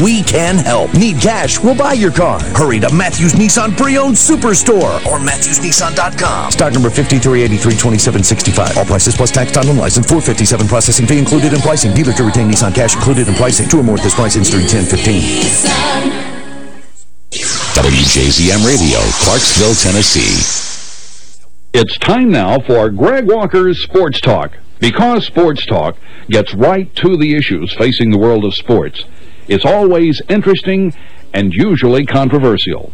We can help. Need cash? We'll buy your car. Hurry to Matthews Nissan Pre-Owned Superstore or MatthewsNissan.com. Stock number 53832765. All prices plus tax, time, and license. 457 processing fee included in pricing. Dealer to retain Nissan cash included in pricing. Two or more at this price. Instead 1015. WJZM Radio, Clarksville, Tennessee. It's time now for Greg Walker's Sports Talk. Because Sports Talk gets right to the issues facing the world of sports, it's always interesting and usually controversial.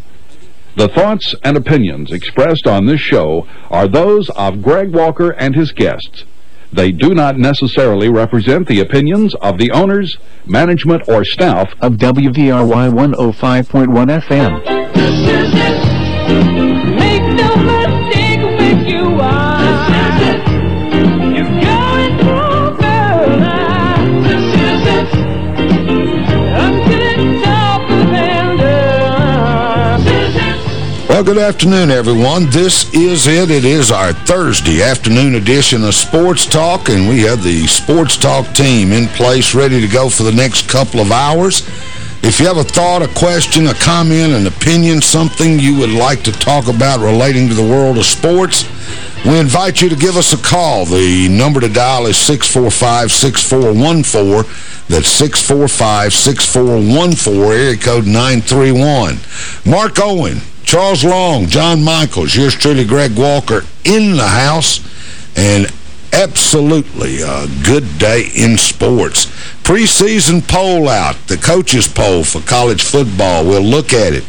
The thoughts and opinions expressed on this show are those of Greg Walker and his guests. They do not necessarily represent the opinions of the owners, management, or staff of WVRY 105.1 FM. Well, good afternoon, everyone. This is it. It is our Thursday afternoon edition of Sports Talk, and we have the Sports Talk team in place ready to go for the next couple of hours. If you have a thought, a question, a comment, an opinion, something you would like to talk about relating to the world of sports, we invite you to give us a call. The number to dial is 645-6414. That's 645-6414, area code 931. Mark Owen, Charles Long, John Michaels, yours truly, Greg Walker, in the house, and absolutely a good day in sports. Preseason poll out, the coaches poll for college football. We'll look at it.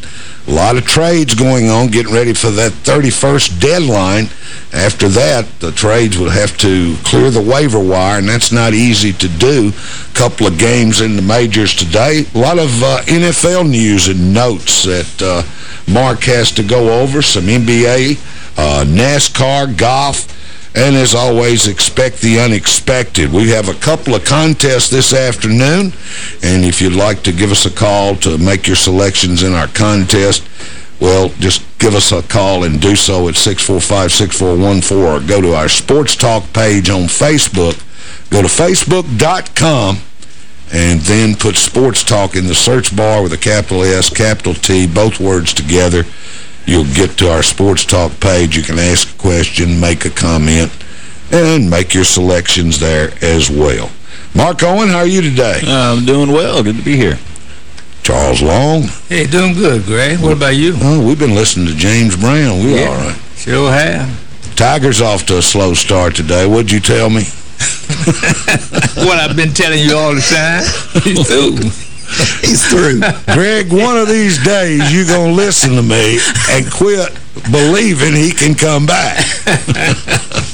A lot of trades going on, getting ready for that 31st deadline. After that, the trades will have to clear the waiver wire, and that's not easy to do. A couple of games in the majors today. A lot of uh, NFL news and notes that uh, Mark has to go over. Some NBA, uh, NASCAR, golf, and as always, expect the unexpected. We have a couple of contests this afternoon, and if you'd like to give us a call to make your selections in our contest, well, just give us a call and do so at 645-6414 or go to our Sports Talk page on Facebook. Go to facebook.com and then put Sports Talk in the search bar with a capital S, capital T, both words together. You'll get to our Sports Talk page. You can ask a question, make a comment, and make your selections there as well. Mark Owen, how are you today? I'm doing well. Good to be here. Charles Long. Hey, doing good, Greg. What about you? Oh, we've been listening to James Brown. We yeah, all right. Sure have. Tiger's off to a slow start today. What'd you tell me? what I've been telling you all the time. He's through. Greg, one of these days you're going to listen to me and quit believing he can come back.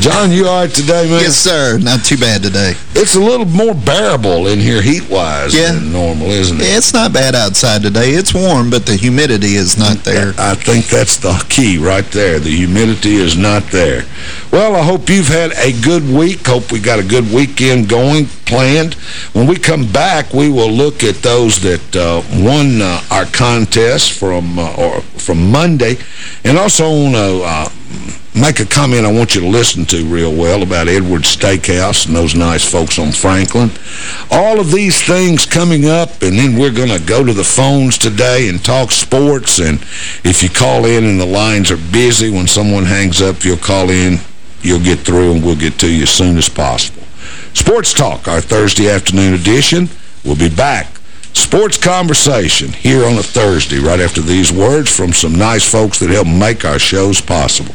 John, you all right today, man? Yes, sir. Not too bad today. It's a little more bearable in here heat-wise yeah. than normal, isn't it? It's not bad outside today. It's warm, but the humidity is not there. I think that's the key right there. The humidity is not there. Well, I hope you've had a good week. Hope we got a good weekend going, planned. When we come back, we will look at those that uh, won uh, our contest from uh, or from Monday. And also on to uh, make a comment I want you to listen to real well about Edwards Steakhouse and those nice folks on Franklin. All of these things coming up, and then we're going to go to the phones today and talk sports. And if you call in and the lines are busy, when someone hangs up, you'll call in, you'll get through, and we'll get to you as soon as possible. Sports Talk, our Thursday afternoon edition. We'll be back. Sports Conversation here on a Thursday, right after these words from some nice folks that help make our shows possible.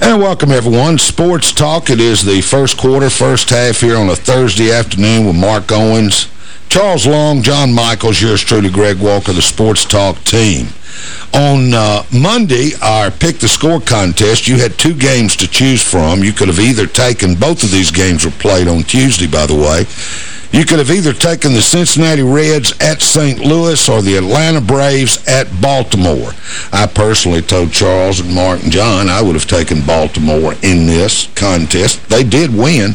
And welcome, everyone. Sports Talk. It is the first quarter, first half here on a Thursday afternoon with Mark Owens, Charles Long, John Michaels, yours truly, Greg Walker, the Sports Talk team. On uh, Monday, our Pick the Score contest, you had two games to choose from. You could have either taken, both of these games were played on Tuesday, by the way. You could have either taken the Cincinnati Reds at St. Louis or the Atlanta Braves at Baltimore. I personally told Charles and Mark and John I would have taken Baltimore in this contest. They did win.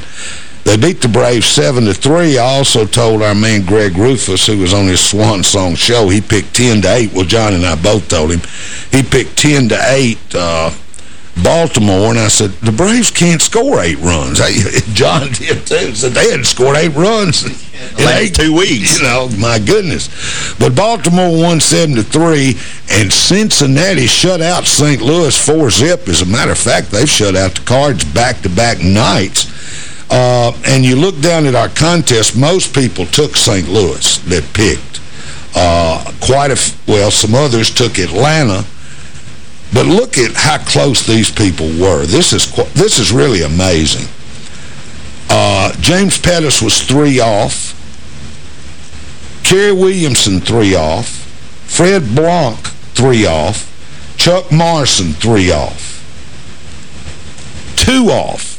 They beat the Braves 7 to three. I also told our man Greg Rufus, who was on his Swan Song show, he picked 10 to 8. Well, John and I both told him. He picked 10 to 8 uh, Baltimore, and I said, the Braves can't score eight runs. I, John did, too. Said they hadn't scored eight runs in eight, two weeks. You know, my goodness. But Baltimore won 7-3, and Cincinnati shut out St. Louis 4-zip. As a matter of fact, they've shut out the Cards back-to-back -back nights. Uh, and you look down at our contest, most people took St. Louis that picked. Uh, quite a, well, some others took Atlanta, but look at how close these people were. This is this is really amazing. Uh, James Pettis was three off. Kerry Williamson, three off. Fred Blanc, three off. Chuck Morrison, three off. Two off.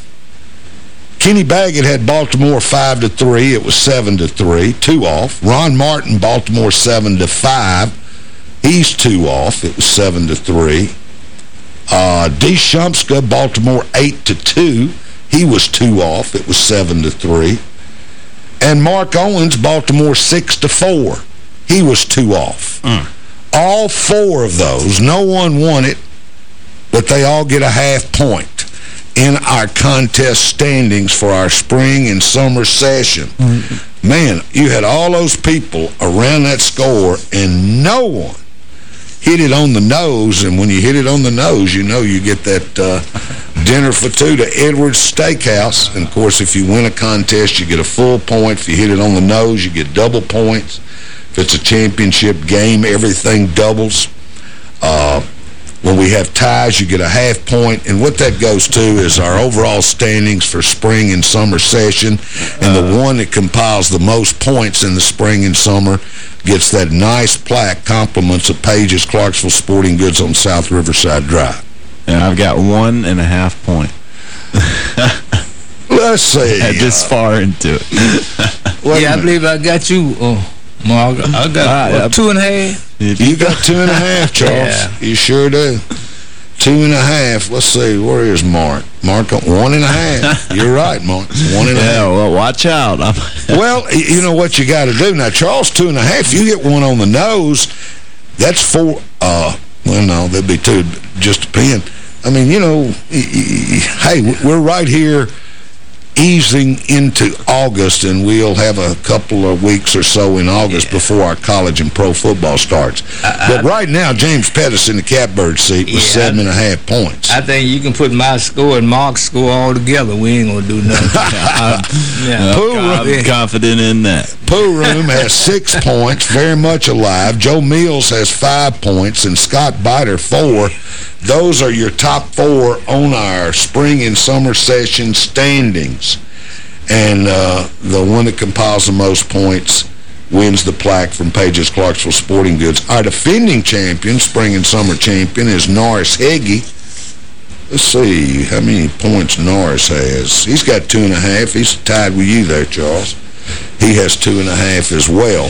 Kenny Baggett had Baltimore 5 to three. It was 7 to three. Two off. Ron Martin, Baltimore 7 to five. He's two off. It was 7 to three. Uh, D. Shumska, Baltimore 8 to two. He was two off. It was 7 to three. And Mark Owens, Baltimore 6 to four. He was two off. Mm. All four of those, no one won it, but they all get a half point in our contest standings for our spring and summer session. Mm. man, you had all those people around that score and no one hit it on the nose. And when you hit it on the nose, you know you get that uh, dinner for two to Edwards Steakhouse. And, of course, if you win a contest, you get a full point. If you hit it on the nose, you get double points. If it's a championship game, everything doubles. Uh, when we have ties, you get a half point, and what that goes to is our overall standings for spring and summer session, and the one that compiles the most points in the spring and summer gets that nice plaque, compliments of Page's Clarksville Sporting Goods on South Riverside Drive. And I've got one and a half point. Let's see. this far into it. yeah, I believe I got you, oh, Mark. I got Ah, what, two and a half. You got two and a half, Charles. Yeah. You sure do. Two and a half. Let's see. Where is Mark? Mark, one and a half. You're right, Mark. One and a half. Yeah, well, watch out. Well, you know what you got to do. Now, Charles, two and a half, you get one on the nose, that's four, uh, well, no, that'd be two, just a pin. I mean, you know, hey, we're right here easing into August, and we'll have a couple of weeks or so in August before our college and pro football starts. but right now, James Pettis in the catbird seat with Yeah, seven and a half points. I think you can put my score and Mark's score all together. We ain't gonna do nothing. yeah. Uh, Pooh I'm Room- confident in that. Pooh Room has six points, very much alive. Joe Mills has five points, and Scott Biter four. Those are your top four on our spring and summer session standings. And uh, the one that compiles the most points wins the plaque from Pages Clarksville Sporting Goods. Our defending champion, spring and summer champion, is Norris Heggie. Let's see how many points Norris has. He's got two and a half. He's tied with you there, Charles. He has two and a half as well.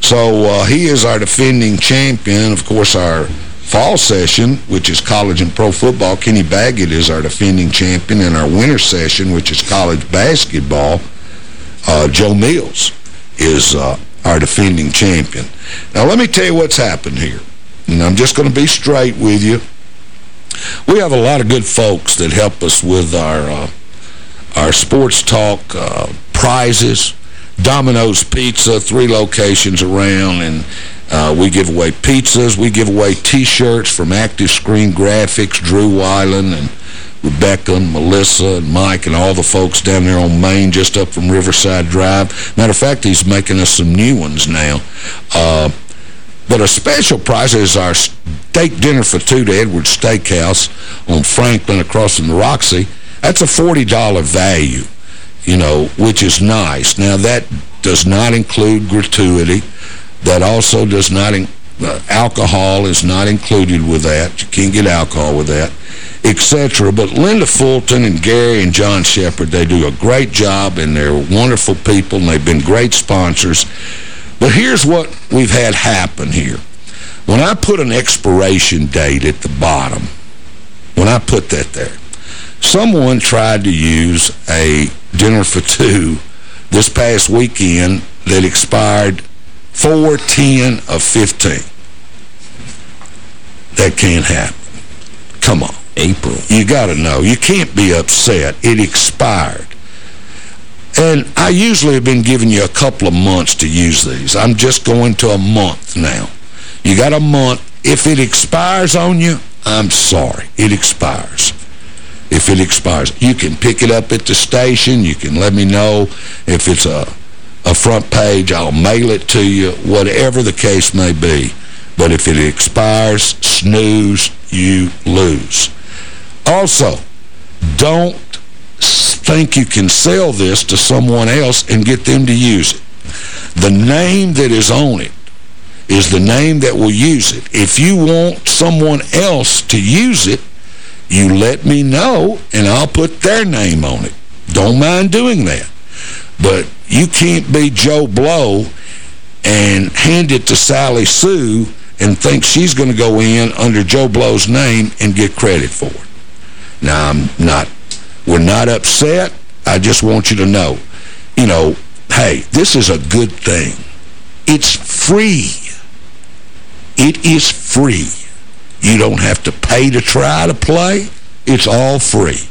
So uh, he is our defending champion. Of course, our fall session, which is college and pro football, Kenny Baggett is our defending champion. And our winter session, which is college basketball, uh, Joe Mills is uh, our defending champion. Now, let me tell you what's happened here. And I'm just going to be straight with you. We have a lot of good folks that help us with our uh, our sports talk uh, prizes. Domino's Pizza, three locations around, and uh, we give away pizzas. We give away T-shirts from Active Screen Graphics, Drew Weiland, and Rebecca and Melissa and Mike and all the folks down there on Main, just up from Riverside Drive. Matter of fact, he's making us some new ones now. Uh, but a special prize is our steak dinner for two to Edwards Steakhouse on Franklin across from the Roxy. That's a $40 value, you know, which is nice. Now, that does not include gratuity. That also does not, in, uh, alcohol is not included with that. You can't get alcohol with that, etc. But Linda Fulton and Gary and John Shepard, they do a great job, and they're wonderful people, and they've been great sponsors. But here's what we've had happen here. When I put an expiration date at the bottom, when I put that there, someone tried to use a dinner for two this past weekend that expired 410 of 15. That can't happen. Come on. April. You got to know. You can't be upset. It expired. And I usually have been giving you a couple of months to use these. I'm just going to a month now. You got a month. If it expires on you, I'm sorry. It expires. If it expires. You can pick it up at the station. You can let me know if it's a, a front page. I'll mail it to you, whatever the case may be. But if it expires, snooze, you lose. Also, don't think you can sell this to someone else and get them to use it. The name that is on it is the name that will use it. If you want someone else to use it, you let me know, and I'll put their name on it. Don't mind doing that. But you can't be Joe Blow and hand it to Sally Sue and think she's going to go in under Joe Blow's name and get credit for it. Now, I'm not, we're not upset. I just want you to know, you know, hey, this is a good thing. It's free. It is free. You don't have to pay to try to play. It's all free.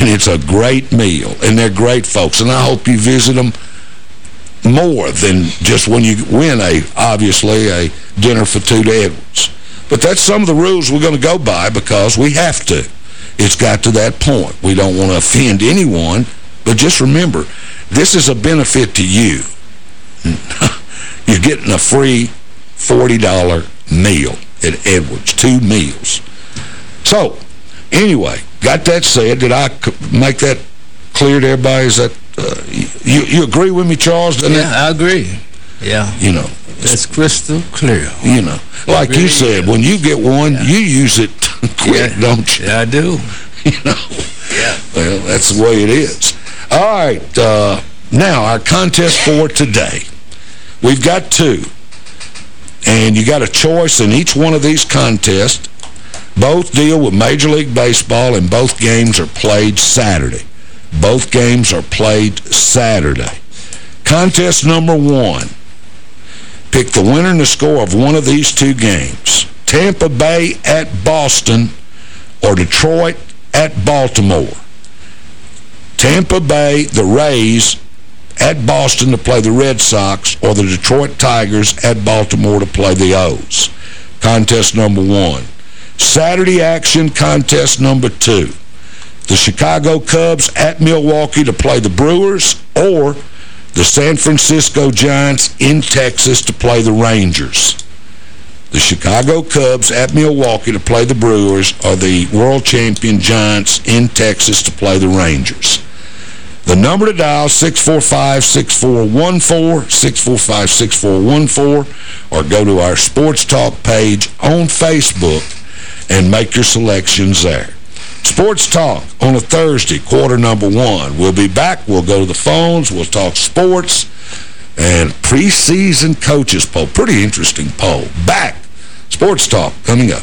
And it's a great meal. And they're great folks. And I hope you visit them more than just when you win a, obviously, a dinner for two to Edwards. But that's some of the rules we're going to go by because we have to. It's got to that point. We don't want to offend anyone, but just remember, this is a benefit to you. You're getting a free $40 meal at Edwards, two meals. So, anyway, got that said. Did I make that clear to everybody? Is that, uh, you, you agree with me, Charles? Yeah, it? I agree. Yeah. You know. It's crystal clear. You know. Like really you said, is. when you get one, yeah. you use it quick, yeah. don't you? Yeah, I do. you know. Yeah. Well, that's the way it is. All right. Uh, now, our contest for today. We've got two. And you got a choice in each one of these contests. Both deal with Major League Baseball, and both games are played Saturday. Both games are played Saturday. Contest number one. Pick the winner and the score of one of these two games. Tampa Bay at Boston or Detroit at Baltimore. Tampa Bay, the Rays, at Boston to play the Red Sox or the Detroit Tigers at Baltimore to play the O's. Contest number one. Saturday action, contest number two. The Chicago Cubs at Milwaukee to play the Brewers or the San Francisco Giants in Texas to play the Rangers. The Chicago Cubs at Milwaukee to play the Brewers or the world champion Giants in Texas to play the Rangers. The number to dial, 645-6414, 645-6414, or go to our Sports Talk page on Facebook and make your selections there. Sports Talk on a Thursday, quarter number one. We'll be back. We'll go to the phones. We'll talk sports and preseason coaches poll. Pretty interesting poll. Back. Sports Talk coming up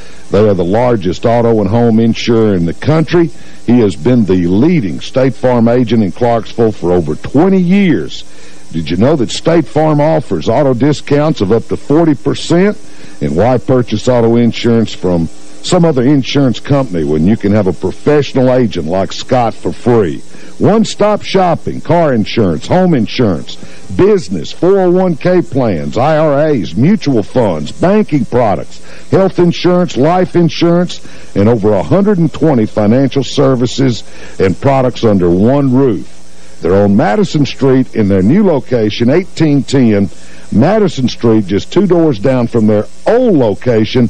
They are the largest auto and home insurer in the country. He has been the leading State Farm agent in Clarksville for over 20 years. Did you know that State Farm offers auto discounts of up to 40%? And why purchase auto insurance from some other insurance company when you can have a professional agent like Scott for free? One-stop shopping, car insurance, home insurance, business, 401k plans, IRAs, mutual funds, banking products, health insurance, life insurance, and over 120 financial services and products under one roof. They're on Madison Street in their new location, 1810 Madison Street, just two doors down from their old location.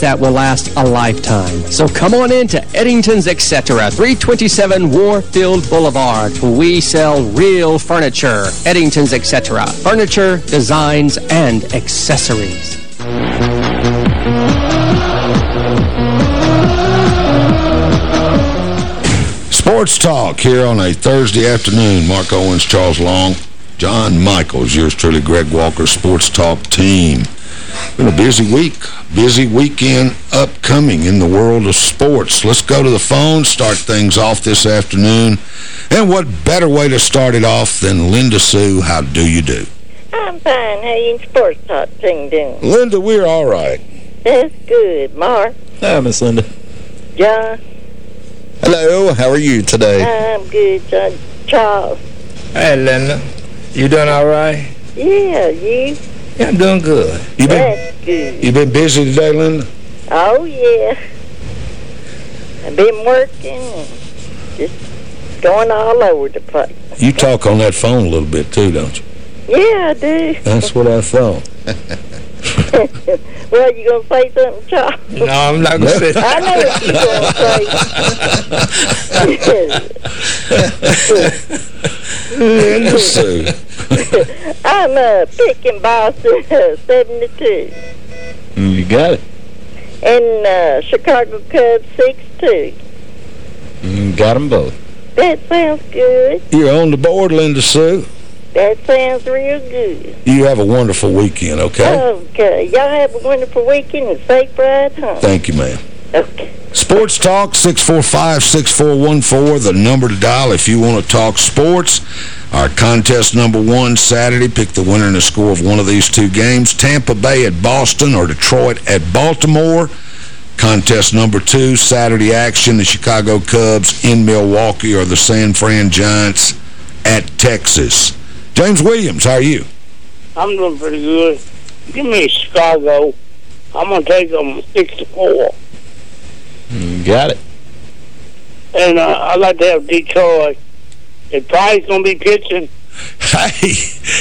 that will last a lifetime. So come on in to Eddington's Etc. 327 Warfield Boulevard. We sell real furniture. Eddington's Etc. Furniture, designs, and accessories. Sports Talk here on a Thursday afternoon. Mark Owens, Charles Long, John Michaels, yours truly, Greg Walker, Sports Talk team. Been a busy week, busy weekend upcoming in the world of sports. Let's go to the phone, start things off this afternoon. And what better way to start it off than Linda Sue, how do you do? I'm fine. How you sports talk thing doing? Linda, we're all right. That's good. Mark? Hi, Miss Linda. John? Hello, how are you today? I'm good, John. Charles. Hey, Linda. You doing all right? Yeah, you? Yeah, I'm doing good. You been, That's good. you been busy today, Linda? Oh, yeah. I've been working just going all over the place. You talk on that phone a little bit, too, don't you? Yeah, I do. That's what I thought. well, you going to say something, Charles? No, I'm not going to say I know what you're going to say. Sue. I'm uh, picking Boston uh, 72. You got it. And uh, Chicago Cubs 6-2. You got them both. That sounds good. You're on the board, Linda Sue. That sounds real good. You have a wonderful weekend, okay? Okay. Y'all have a wonderful weekend and safe ride home. Thank you, ma'am. Okay. Sports Talk, 645-6414, the number to dial if you want to talk sports. Our contest number one Saturday, pick the winner and the score of one of these two games. Tampa Bay at Boston or Detroit at Baltimore. Contest number two, Saturday action, the Chicago Cubs in Milwaukee or the San Fran Giants at Texas. James Williams, how are you? I'm doing pretty good. Give me Chicago. I'm going to take them 6 to 4. You got it. And uh, I'd like to have Detroit. If Price going to be pitching, Hey,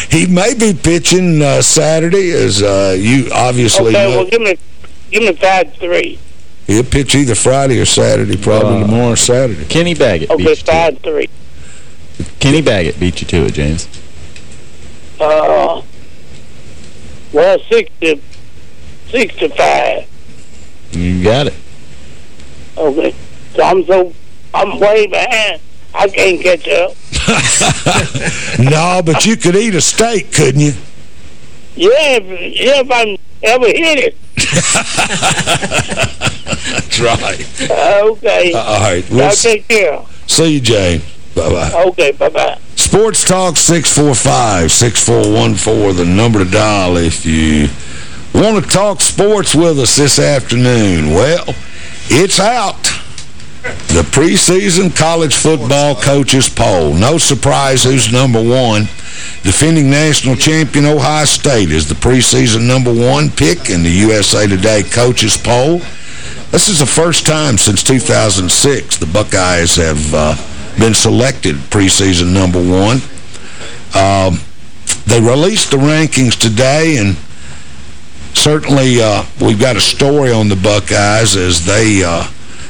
he may be pitching uh, Saturday, as uh, you obviously okay, know. well, give me, give me 5-3. He'll pitch either Friday or Saturday, probably Uh, tomorrow or Saturday. Kenny Baggett Okay, beat you to 5-3. Kenny Baggett beat you to it, James. Uh, well, 6 to, 6 to 5. You got it. Okay. So I'm so, I'm way behind. I can't catch up. no, but you could eat a steak, couldn't you? Yeah, if, yeah, if I ever hit it. That's right. okay. Uh, all right. We'll s- take care. see you, James. Bye-bye. Okay, bye-bye. Sports Talk 645-6414, the number to dial if you want to talk sports with us this afternoon. Well, it's out. The preseason college football coaches poll. No surprise who's number one. Defending national champion Ohio State is the preseason number one pick in the USA Today coaches poll. This is the first time since 2006 the Buckeyes have uh, been selected preseason number one. Um, they released the rankings today, and certainly uh, we've got a story on the Buckeyes as they uh,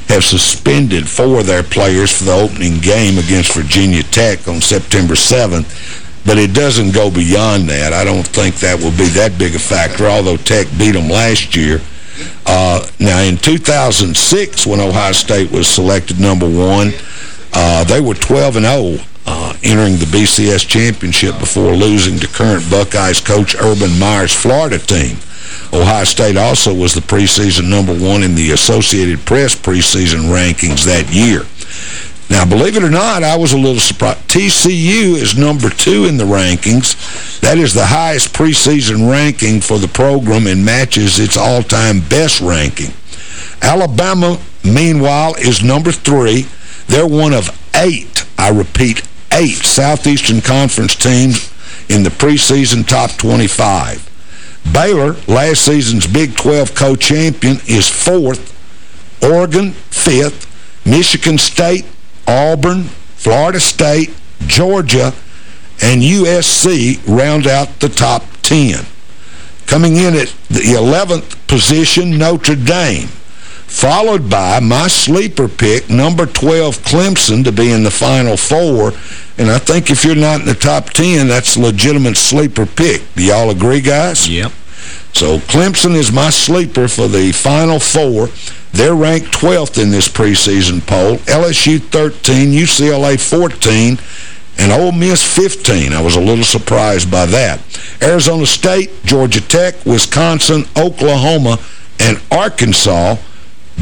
have suspended four of their players for the opening game against Virginia Tech on September 7th. But it doesn't go beyond that. I don't think that will be that big a factor, although Tech beat them last year. Uh, now, in 2006, when Ohio State was selected number one, uh, they were 12 and 0 uh, entering the BCS championship before losing to current Buckeyes coach Urban Meyer's Florida team. Ohio State also was the preseason number one in the Associated Press preseason rankings that year. Now, believe it or not, I was a little surprised. TCU is number two in the rankings. That is the highest preseason ranking for the program and matches its all-time best ranking. Alabama, meanwhile, is number three. They're one of eight, I repeat, eight Southeastern Conference teams in the preseason top 25. Baylor, last season's Big 12 co-champion, is fourth. Oregon, fifth. Michigan State, Auburn, Florida State, Georgia, and USC round out the top 10. Coming in at the 11th position, Notre Dame, followed by my sleeper pick, number 12, Clemson, to be in the Final Four. And I think if you're not in the top 10, that's a legitimate sleeper pick. Do y'all agree, guys? Yep. So Clemson is my sleeper for the Final Four. They're ranked 12th in this preseason poll. LSU 13, UCLA 14, and Ole Miss 15. I was a little surprised by that. Arizona State, Georgia Tech, Wisconsin, Oklahoma, and Arkansas,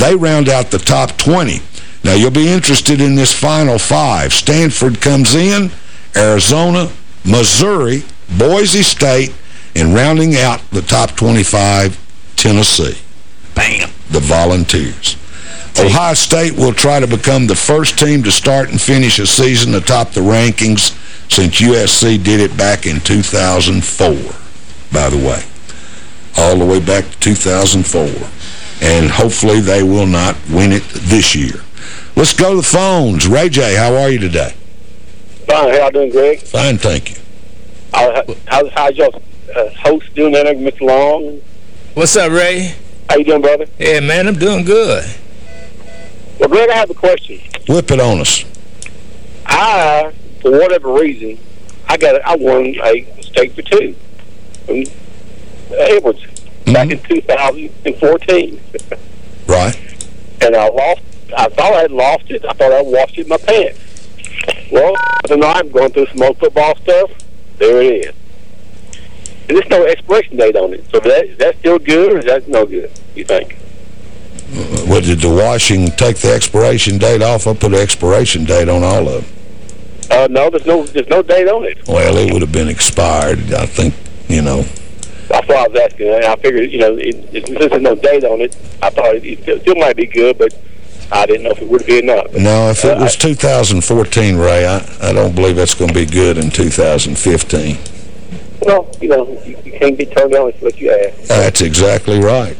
they round out the top 20. Now, you'll be interested in this final five. Stanford comes in, Arizona, Missouri, Boise State, and rounding out the top 25, Tennessee. Bam. The Volunteers. Ohio State will try to become the first team to start and finish a season atop the rankings since USC did it back in 2004, by the way. All the way back to 2004. And hopefully they will not win it this year. Let's go to the phones. Ray J, how are you today? Fine. How y'all doing, Greg? Fine, thank you. Uh, how's, how's your uh, host doing there, Mr. Long? What's up, Ray? How you doing, brother? Yeah, man, I'm doing good. Well, Greg, I have a question. Whip it on us. I, for whatever reason, I got I won a steak for two from Edwards back in 2014. Right. and I lost. I thought I had lost it. I thought I washed it in my pants. Well, tonight I'm going through some old football stuff. There it is. And there's no expiration date on it. So that, is that still good or is that no good, you think? Well, did the washing take the expiration date off? I put an expiration date on all of them. Uh, no, there's no there's no date on it. Well, it would have been expired. I think, you know. That's why I was asking. And I figured, you know, it, it, since there's no date on it, I thought it, it still, still might be good, but I didn't know if it would be not. But, No, if it uh, was 2014, Ray, I, I don't believe that's going to be good in 2015. Well, you know, you, you can't be turned down unless what you ask. That's exactly right.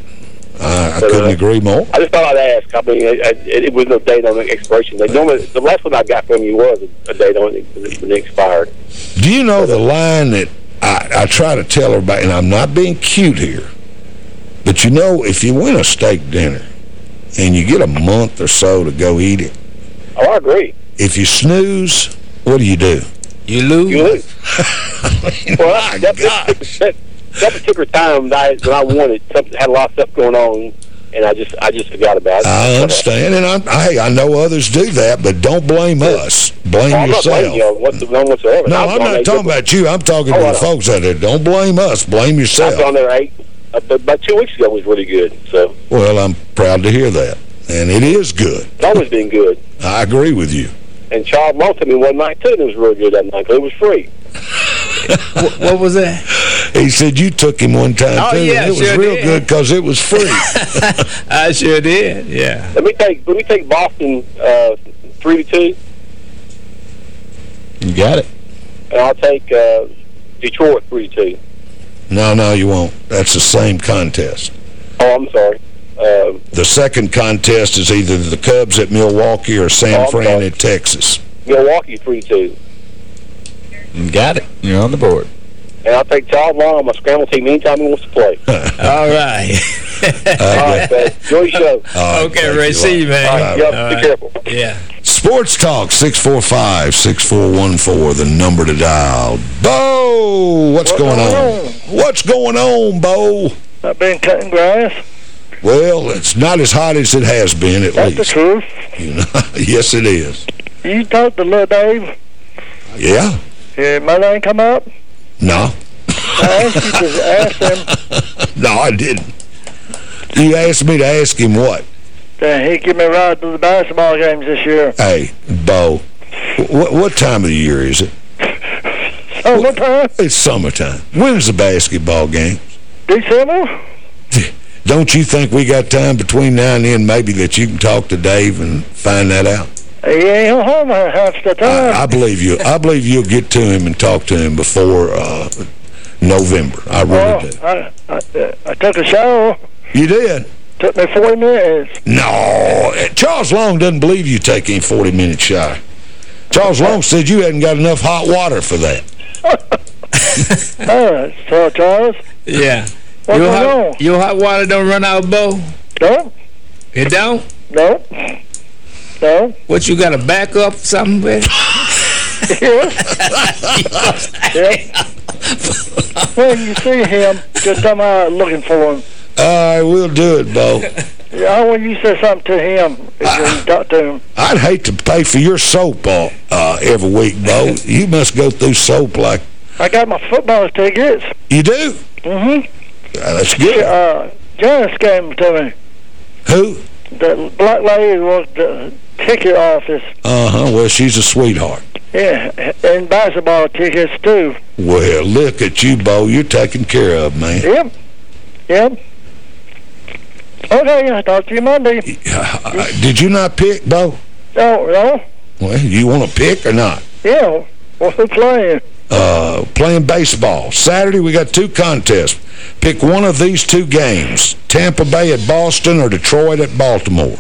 I, I But, couldn't uh, agree more. I just thought I'd ask. I mean, it, it, it was no date on the expiration. Normally, the last one I got from you was a, a date on it when it expired. Do you know the line that I, I try to tell everybody, and I'm not being cute here, but you know, if you win a steak dinner and you get a month or so to go eat it, Oh, I agree. if you snooze, what do you do? You lose. You lose. well, that, that, that, that particular time that I, when I won it, something had a lot of stuff going on, and I just I just forgot about it. I understand, and I'm, hey, I know others do that, but don't blame us. Blame I'm not yourself. you on what- whatsoever. No, I've I'm not there talking about you. I'm talking Oh, to the folks out there. Don't blame us. Blame yourself. I've yourself. gone there eight, uh, but about two weeks ago was really good. So Well, I'm proud to hear that. And it is good. it's always been good. I agree with you. And Charles Long took me one night too, and it was really good that night 'cause it was free. what, what was that? He said you took him one time, Oh, too, yeah, and it was real did. good because it was free. I sure did, yeah. Let me take let me take Boston uh, three to two, You got it. and I'll take uh, Detroit three to two. no, no, you won't. That's the same contest. Oh, I'm sorry. Uh, The second contest is either the Cubs at Milwaukee or San Oh, I'm Fran sorry. at Texas. Milwaukee three to two, You got it. You're on the board. And I'll take Todd Long on my scramble team anytime he wants to play. All right. All right, man. Enjoy your show. All right, okay, thank Ray, you. see you, man. All right, yep, All be careful. Yeah. Sports Talk, 645-6414, the number to dial. Bo, what's, going, on? What's going on, Bo? I've been cutting grass. Well, it's not as hot as it has been, at least. That's the truth. You know? yes, it is. You talked to little Dave. Yeah? Yeah, my name come up. No. I asked you to ask him No, I didn't. You asked me to ask him what? he give me a ride to the basketball games this year. Hey, Bo, what, what time of the year is it? Summertime? It's summertime. When's the basketball game? December? Don't you think we got time between now and then maybe that you can talk to Dave and find that out? He ain't home half the time. I, I believe you. I believe you'll get to him and talk to him before uh, November. I really well, do. I, I, I took a shower. You did? Took me 40 minutes. No. Charles Long doesn't believe you take any 40-minute shower. Charles Long said you hadn't got enough hot water for that. All right, so Charles. Yeah. What's your, going hot, on? your hot water don't run out, Bo? No, It don't? no, no. What, you got a backup something with? Yep. when you see him, just come out looking for him. I we'll do it, Bo. Yeah, when you say something to him, if you talk to him. I'd hate to pay for your soap all, uh, every week, Bo. You must go through soap like... I got my football tickets. You do? Mm-hmm. Uh, that's good. Uh, Janice gave them to me. Who? The black lady was the ticket office. Uh-huh. Well, she's a sweetheart. Yeah, and basketball tickets too. Well, look at you, Bo. You're taken care of, man. Yep. Yep. Okay, I'll talk to you Monday. Uh, did you not pick, Bo? No, no. Well, you want to pick or not? Yeah. What's the playing? Uh, playing baseball. Saturday, we got two contests. Pick one of these two games. Tampa Bay at Boston or Detroit at Baltimore.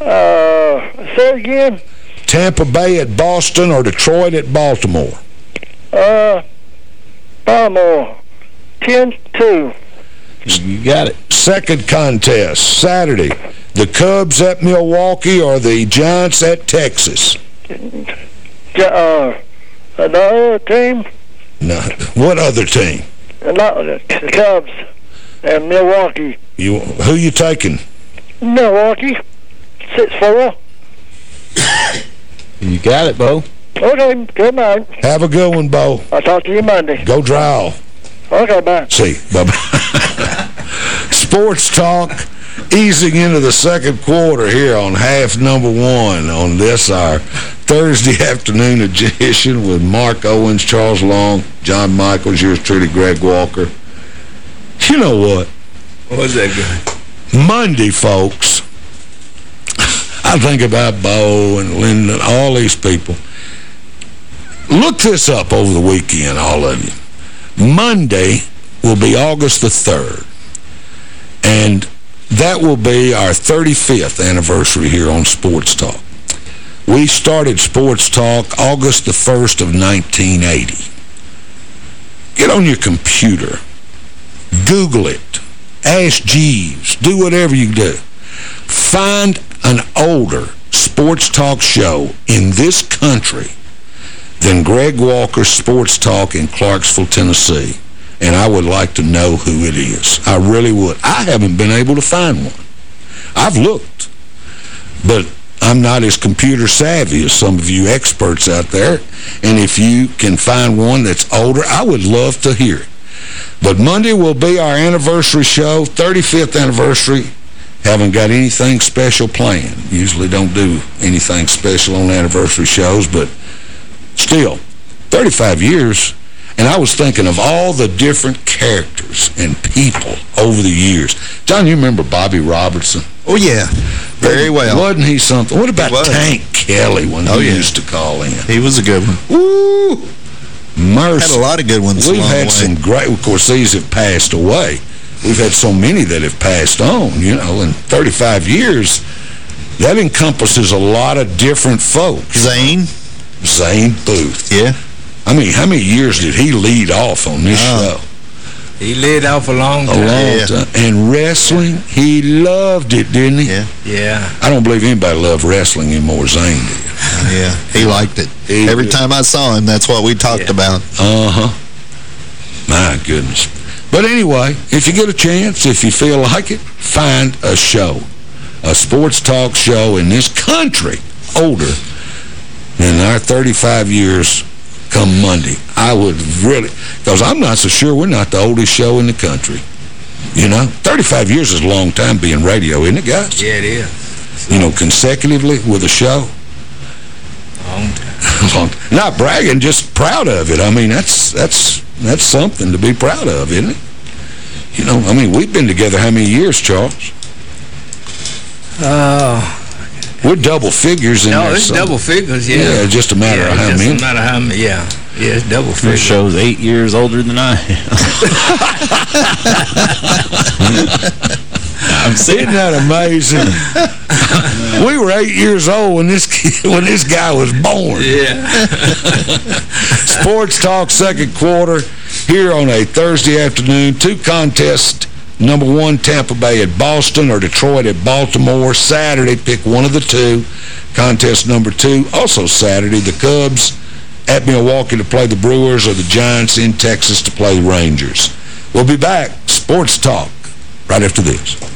Uh, say it again. Tampa Bay at Boston or Detroit at Baltimore. Uh, Baltimore. 10-2. You got it. Second contest, Saturday. The Cubs at Milwaukee or the Giants at Texas? Uh, another team? No. What other team? Not the Cubs and Milwaukee. You Who you taking? Milwaukee. 6-4. You got it, Bo. Okay, good night. Have a good one, Bo. I'll talk to you Monday. Go drow. Okay, bye. See, bye-bye. Sports Talk, easing into the second quarter here on half number one on this, our Thursday afternoon edition with Mark Owens, Charles Long, John Michaels, yours truly, Greg Walker. You know what? What was that good? Monday, folks, I think about Bo and Lyndon, all these people. Look this up over the weekend, all of you. Monday will be August the 3rd. And that will be our 35th anniversary here on Sports Talk. We started Sports Talk August the 1st of 1980. Get on your computer. Google it. Ask Jeeves. Do whatever you do. Find an older sports talk show in this country than Greg Walker's Sports Talk in Clarksville, Tennessee. And I would like to know who it is. I really would. I haven't been able to find one. I've looked. But I'm not as computer savvy as some of you experts out there. And if you can find one that's older, I would love to hear it. But Monday will be our anniversary show, 35th anniversary. Haven't got anything special planned. Usually don't do anything special on anniversary shows, but still, 35 years, and I was thinking of all the different characters and people over the years. John, you remember Bobby Robertson? Oh, yeah. Very well. Wasn't he something? What about Tank Kelly when Oh, he yeah. used to call in? He was a good one. Woo! Mercy. Had a lot of good ones We've had some great, of course, these have passed away. We've had so many that have passed on, you know, in 35 years. That encompasses a lot of different folks. Zane? Zane Booth. Yeah. I mean, how many years did he lead off on this Oh. show? He led off a long time. A long Yeah. time. And wrestling, he loved it, didn't he? Yeah. Yeah. I don't believe anybody loved wrestling anymore. Zane did. Yeah. He liked it. He Every did. time I saw him, that's what we talked Yeah. about. Uh-huh. My goodness. But anyway, if you get a chance, if you feel like it, find a show. A sports talk show in this country older than our 35 years come Monday. I would really, because I'm not so sure we're not the oldest show in the country. You know, 35 years is a long time being radio, isn't it, guys? Yeah, it is. You know, consecutively with a show. Long time. Long- Not bragging, just proud of it. I mean, that's that's that's something to be proud of, isn't it? You know, I mean, we've been together how many years, Charles? Oh. We're double figures in No, there. it's somewhere. double figures, yeah. Yeah, just a matter yeah, of how just many. a matter of how many, yeah. Yeah, it's double This show's eight years older than I am. I'm Isn't that amazing? we were eight years old when this kid, when this guy was born. Yeah. Sports Talk second quarter here on a Thursday afternoon. Two contests. Number one, Tampa Bay at Boston or Detroit at Baltimore. Saturday, pick one of the two. Contest number two, also Saturday, the Cubs at Milwaukee to play the Brewers or the Giants in Texas to play the Rangers. We'll be back. Sports Talk right after this.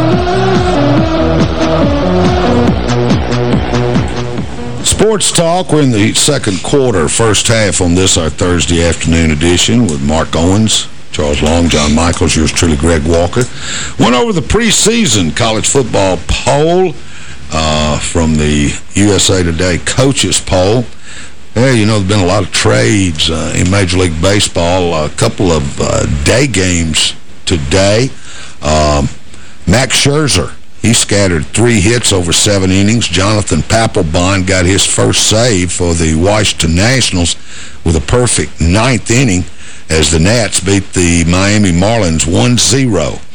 Sports Talk. We're in the second quarter, first half on this, our Thursday afternoon edition with Mark Owens, Charles Long, John Michaels, yours truly, Greg Walker. Went over the preseason college football poll uh, from the USA Today coaches poll. Yeah, you know, there's been a lot of trades uh, in Major League Baseball. A couple of uh, day games today. Um, Max Scherzer he scattered three hits over seven innings. Jonathan Papelbon got his first save for the Washington Nationals with a perfect ninth inning as the Nats beat the Miami Marlins 1-0.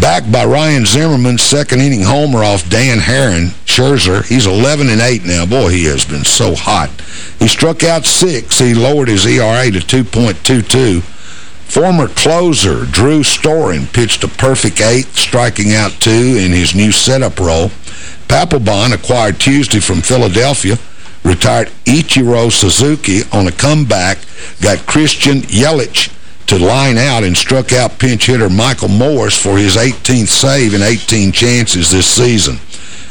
Backed by Ryan Zimmerman's second inning homer off Dan Haren, Scherzer, he's 11 and 8 now. Boy, he has been so hot. He struck out six. He lowered his ERA to 2.22. Former closer Drew Storen pitched a perfect eighth, striking out two in his new setup role. Papelbon, acquired Tuesday from Philadelphia, retired Ichiro Suzuki on a comeback, got Christian Yelich to line out and struck out pinch hitter Michael Morris for his 18th save in 18 chances this season.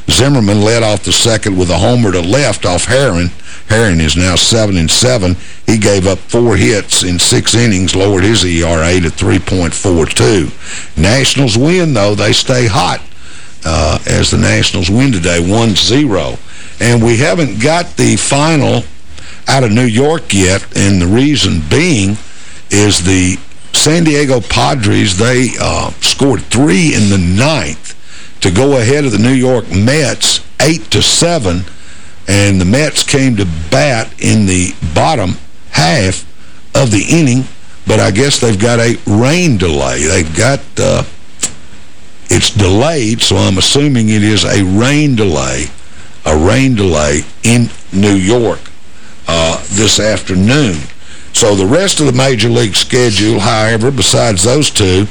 Zimmerman led off the second with a homer to left off Haren. Haren is now 7 and 7. He gave up four hits in six innings, lowered his ERA to 3.42. Nationals win, though. They stay hot uh, as the Nationals win today, 1-0. And we haven't got the final out of New York yet, and the reason being is the San Diego Padres, they uh, scored three in the ninth to go ahead of the New York Mets 8 to 7 and the Mets came to bat in the bottom half of the inning but I guess they've got a rain delay. They've got uh, it's delayed so I'm assuming it is a rain delay a rain delay in New York uh, this afternoon. So the rest of the Major League schedule however besides those two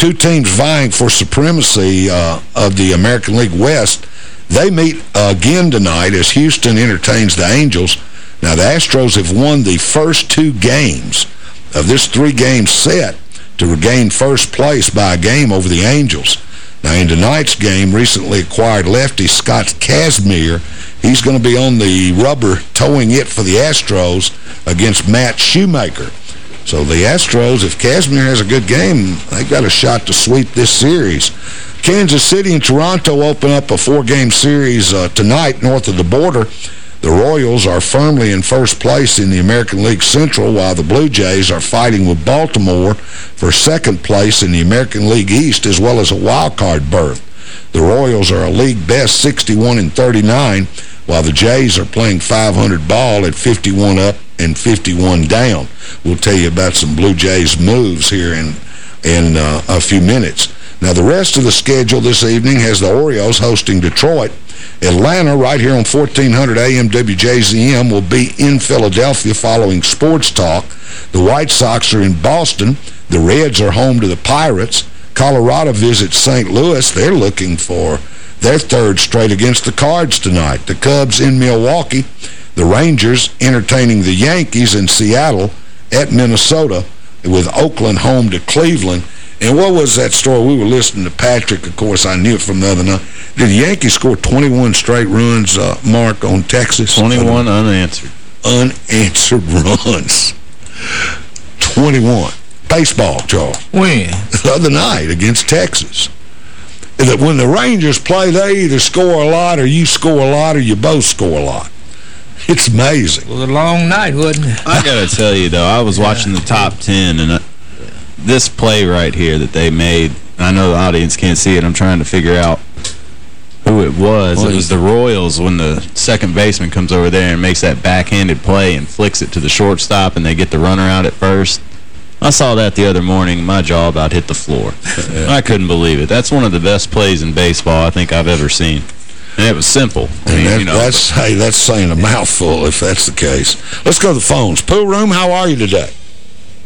two teams vying for supremacy uh, of the American League West. They meet again tonight as Houston entertains the Angels. Now, the Astros have won the first two games of this three-game set to regain first place by a game over the Angels. Now, in tonight's game, recently acquired lefty Scott Kazmir, he's going to be on the rubber towing it for the Astros against Matt Shoemaker. So the Astros, if Kazmir has a good game, they got a shot to sweep this series. Kansas City and Toronto open up a four-game series uh, tonight north of the border. The Royals are firmly in first place in the American League Central, while the Blue Jays are fighting with Baltimore for second place in the American League East, as well as a wild card berth. The Royals are a league best 61 and 39, while the Jays are playing 500 ball at 51 up and 51 down. We'll tell you about some Blue Jays moves here in, in uh, a few minutes. Now, the rest of the schedule this evening has the Orioles hosting Detroit. Atlanta, right here on 1400 AM WJZM, will be in Philadelphia following Sports Talk. The White Sox are in Boston. The Reds are home to the Pirates. Colorado visits St. Louis. They're looking for their third straight against the Cards tonight. The Cubs in Milwaukee. The Rangers entertaining the Yankees in Seattle at Minnesota with Oakland home to Cleveland. And what was that story? We were listening to Patrick. Of course, I knew it from the other night. Did the Yankees score 21 straight runs, uh, Mark, on Texas? 21 unanswered. Unanswered runs. 21. Baseball, Charles. When? The other night against Texas. That when the Rangers play, they either score a lot or you score a lot or you both score a lot. It's amazing. It was a long night, wasn't it? I got to tell you, though, I was watching the top 10, and uh, this play right here that they made, I know the audience can't see it. I'm trying to figure out who it was. What it was the Royals when the second baseman comes over there and makes that backhanded play and flicks it to the shortstop, and they get the runner out at first. I saw that the other morning. My jaw about hit the floor. I couldn't believe it. That's one of the best plays in baseball I think I've ever seen. And it was simple. I mean, that, you know, that's, hey, that's saying a mouthful if that's the case. Let's go to the phones. Pool Room, how are you today?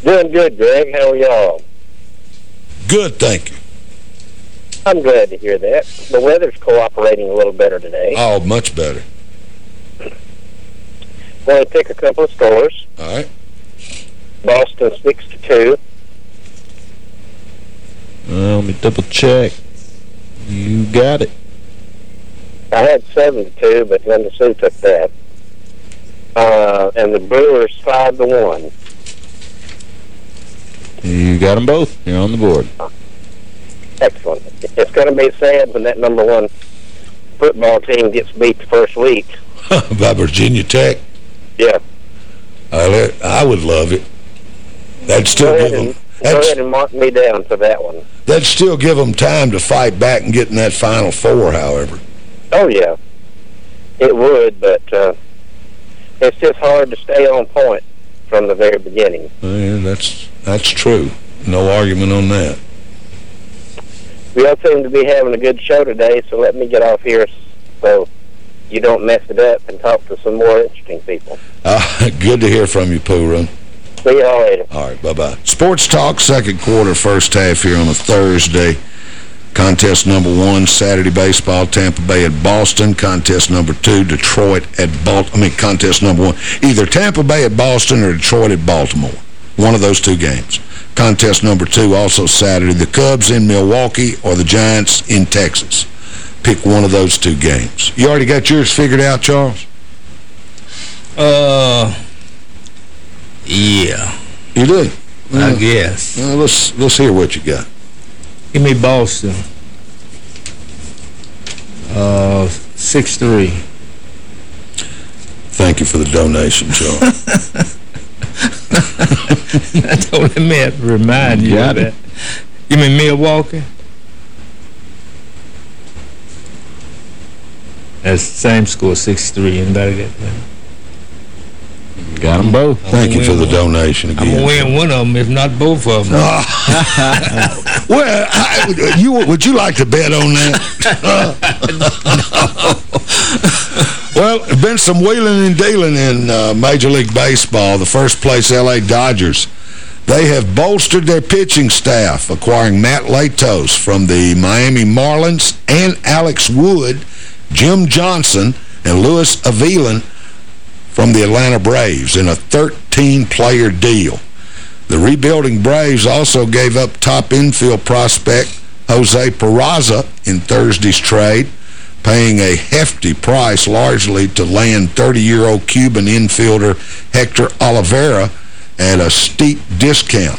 Doing good, Greg. How are y'all? Good, thank you. I'm glad to hear that. The weather's cooperating a little better today. Oh, much better. Want to pick a couple of scores. All right. Boston 6 to 2. Uh, let me double check. You got it. I had 7 to 2, but Linda Sue took that. Uh, and the Brewers 5 to 1. You got them both. You're on the board. Excellent. It's going to be sad when that number one football team gets beat the first week. By Virginia Tech. Yeah. I, I would love it. That'd still give them. go ahead and mark me down for that one. that'd still give them time to fight back and get in that Final Four. However, Oh, yeah. It would, but uh, it's just hard to stay on point from the very beginning. yeah, that's that's true. No argument on that. We all seem to be having a good show today, so let me get off here so you don't mess it up and talk to some more interesting people. Uh, good to hear from you, Pooh. See y'all later. All right, bye-bye. Sports Talk, second quarter, first half here on a Thursday. Contest number one, Saturday baseball, Tampa Bay at Boston. Contest number two, Detroit at Baltimore. I mean, contest number one, either Tampa Bay at Boston or Detroit at Baltimore. One of those two games. Contest number two, also Saturday, the Cubs in Milwaukee or the Giants in Texas. Pick one of those two games. You already got yours figured out, Charles? Uh, yeah. You do? I guess. Well, let's, let's hear what you got. Give me Boston. Uh, 6-3. Thank you for the donation, Charles. That's only meant to remind you, got of it. that. You mean Milwaukee? That's the same score, 6-3. Anybody get that? Got them both. Thank you for the donation I'm again. going to win one of them, if not both of them. Well, I, you would you like to bet on that? well, there's been some wheeling and dealing in uh, Major League Baseball. The first place L.A. Dodgers, they have bolstered their pitching staff, acquiring Matt Latos from the Miami Marlins and Alex Wood, Jim Johnson, and Louis Avilan from the Atlanta Braves in a 13-player deal. The rebuilding Braves also gave up top infield prospect Jose Peraza in Thursday's trade, paying a hefty price largely to land 30-year-old Cuban infielder Hector Olivera at a steep discount.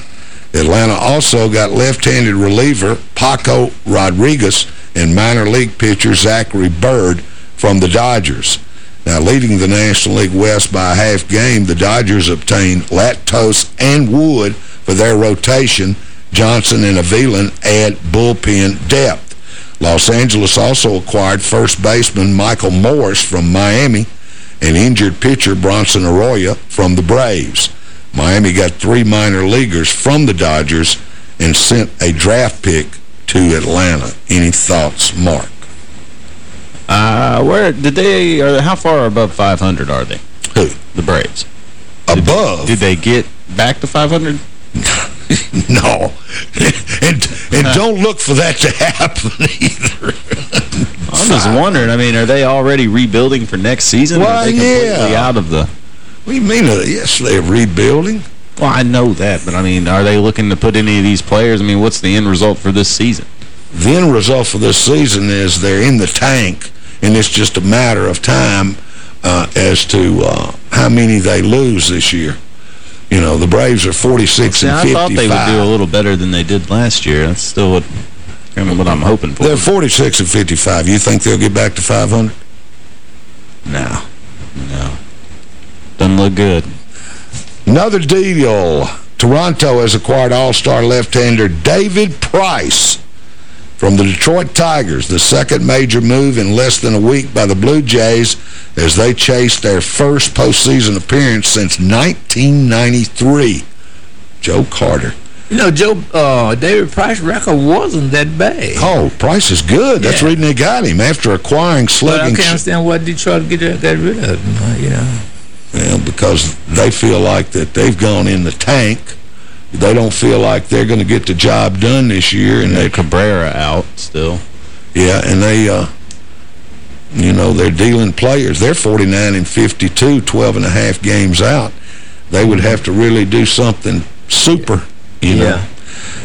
Atlanta also got left-handed reliever Paco Rodriguez and minor league pitcher Zachary Bird from the Dodgers. Now, leading the National League West by a half game, the Dodgers obtained Latos and Wood for their rotation. Johnson and Avilan add bullpen depth. Los Angeles also acquired first baseman Michael Morris from Miami and injured pitcher Bronson Arroyo from the Braves. Miami got three minor leaguers from the Dodgers and sent a draft pick to Atlanta. Any thoughts, Mark? Uh, where did they, or how far above 500 are they? Who? The Braves. Above? Did, did they get back to 500? no. and and don't look for that to happen either. I'm just wondering, I mean, are they already rebuilding for next season? Well, are they completely yeah. out of the... What do you mean? Uh, yes, they're rebuilding. Well, I know that, but I mean, are they looking to put any of these players? I mean, what's the end result for this season? The end result for this season is they're in the tank, and it's just a matter of time uh, as to uh, how many they lose this year. You know, the Braves are 46 See, and I thought they would do a little better than they did last year. That's still what, what I'm hoping for. They're 46 and 55. You think they'll get back to 500? No. No. Doesn't look good. Another deal. Toronto has acquired all-star left-hander David Price from the Detroit Tigers, the second major move in less than a week by the Blue Jays as they chased their first postseason appearance since 1993. Joe Carter. You know, Joe, uh, David Price's record wasn't that bad. Oh, Price is good. That's the reason they got him after acquiring But I can't understand why Detroit get, got rid of him, uh, you know. Well, because they feel like that they've gone in the tank. They don't feel like they're going to get the job done this year. and they Cabrera out still. Yeah, and they, uh, you know, they're dealing players. They're 49 and 52, 12 and a half games out. They would have to really do something super, you know.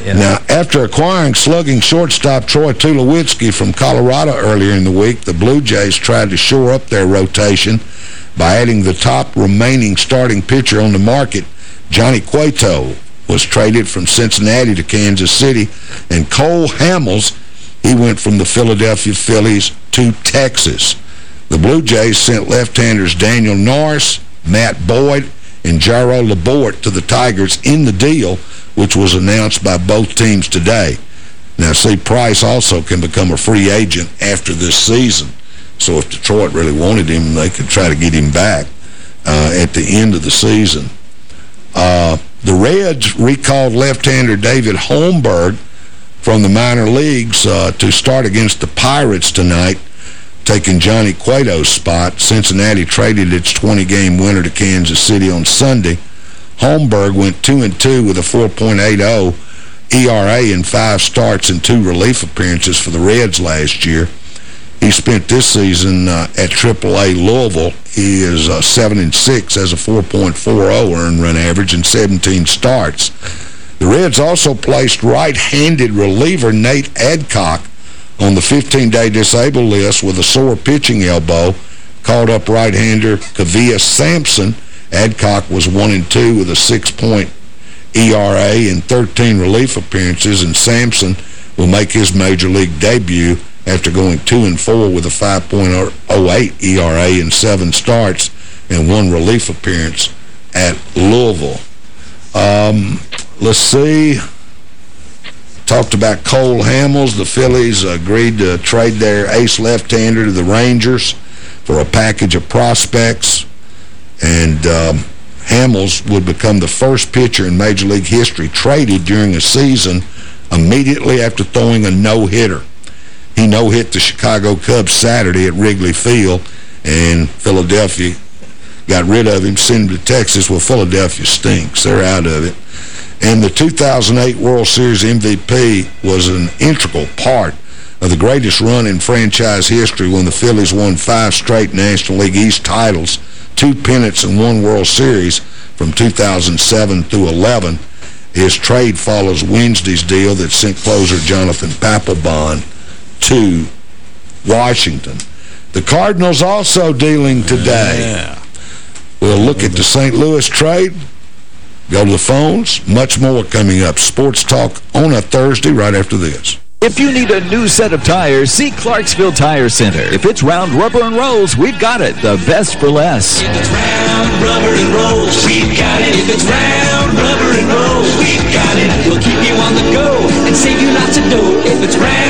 Yeah. Now, after acquiring slugging shortstop Troy Tulowitzki from Colorado earlier in the week, the Blue Jays tried to shore up their rotation by adding the top remaining starting pitcher on the market, Johnny Cueto, was traded from Cincinnati to Kansas City, and Cole Hamels, he went from the Philadelphia Phillies to Texas. The Blue Jays sent left-handers Daniel Norris, Matt Boyd, and Jairo Labourt to the Tigers in the deal, which was announced by both teams today. Now, see, Price also can become a free agent after this season. So if Detroit really wanted him, they could try to get him back uh, at the end of the season. Uh, the Reds recalled left-hander David Holmberg from the minor leagues uh, to start against the Pirates tonight, taking Johnny Cueto's spot. Cincinnati traded its 20-game winner to Kansas City on Sunday. Holmberg went 2-2 and two with a 4.80 ERA in five starts and two relief appearances for the Reds last year. He spent this season uh, at AAA Louisville. He is uh, 7 and 6, has a 4.40 earned run average and 17 starts. The Reds also placed right-handed reliever Nate Adcock on the 15-day disabled list with a sore pitching elbow. Called up right-hander Keyvius Sampson. Adcock was 1 and 2 with a 6-point ERA and 13 relief appearances, and Sampson will make his major league debut after going 2 and 4 with a 5.08 ERA and seven starts and one relief appearance at Louisville. Um, let's see. Talked about Cole Hamels. The Phillies agreed to trade their ace left-hander to the Rangers for a package of prospects. And um, Hamels would become the first pitcher in Major League history traded during a season immediately after throwing a no-hitter. He no-hit the Chicago Cubs Saturday at Wrigley Field, and Philadelphia got rid of him, sent him to Texas. Well, Philadelphia stinks. They're out of it. And the 2008 World Series MVP was an integral part of the greatest run in franchise history when the Phillies won five straight National League East titles, two pennants, and one World Series from 2007 through 11. His trade follows Wednesday's deal that sent closer Jonathan Papelbon to Washington. The Cardinals also dealing today. We'll look at the St. Louis trade. Go to the phones. Much more coming up. Sports Talk on a Thursday right after this. If you need a new set of tires, see Clarksville Tire Center. If it's round rubber and rolls, we've got it. The best for less. If it's round rubber and rolls, we've got it. If it's round rubber and rolls, we've got it. We'll keep you on the go and save you lots of dough. If it's round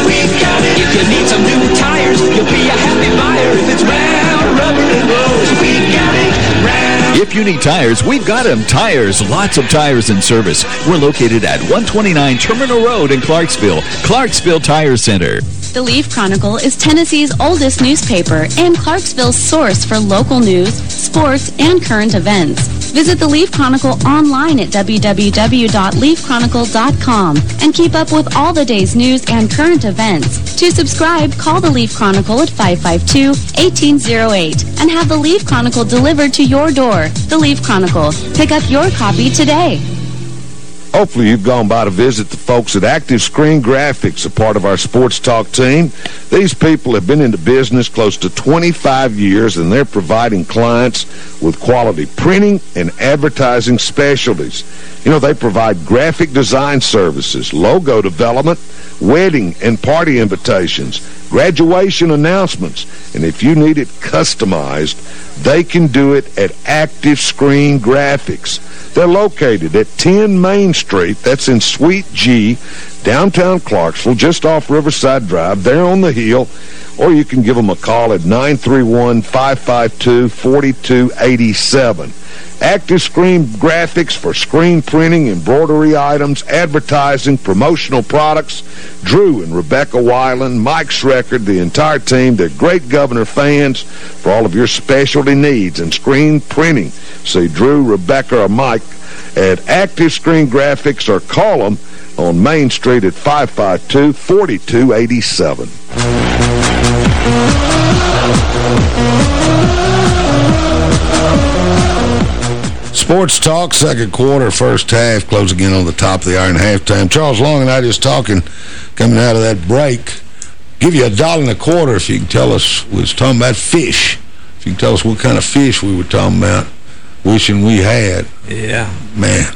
we've got it. If you need some new tires, you'll be a happy buyer. If it's round rubber and rolls, we've got it. Round If you need tires, we've got them. Tires, lots of tires in service. We're located at 129 Terminal Road in Clarksville. Clarksville Tire Center. The Leaf Chronicle is Tennessee's oldest newspaper and Clarksville's source for local news, sports, and current events. Visit the Leaf Chronicle online at www.leafchronicle.com and keep up with all the day's news and current events. To subscribe, call the Leaf Chronicle at 552-1808 and have the Leaf Chronicle delivered to your door. The Leaf Chronicle. Pick up your copy today. Hopefully you've gone by to visit the folks at Active Screen Graphics, a part of our Sports Talk team. These people have been in the business close to 25 years, and they're providing clients with quality printing and advertising specialties. You know, they provide graphic design services, logo development, wedding and party invitations, graduation announcements, and if you need it customized, they can do it at Active Screen Graphics. They're located at 10 Main Street, that's in Suite G, downtown Clarksville, just off Riverside Drive. They're on the hill, or you can give them a call at 931-552-4287. Active Screen Graphics for screen printing, embroidery items, advertising, promotional products. Drew and Rebecca Weiland, Mike Schreckard, the entire team, they're great Governor fans for all of your specialty needs and screen printing. See Drew, Rebecca, or Mike at Active Screen Graphics or call them on Main Street at 552-4287. Sports Talk, second quarter, first half, Close again on the top of the iron and halftime. Charles Long and I just talking, coming out of that break. Give you a dollar and a quarter if you can tell us, we was talking about fish. If you can tell us what kind of fish we were talking about, wishing we had. Yeah. Man,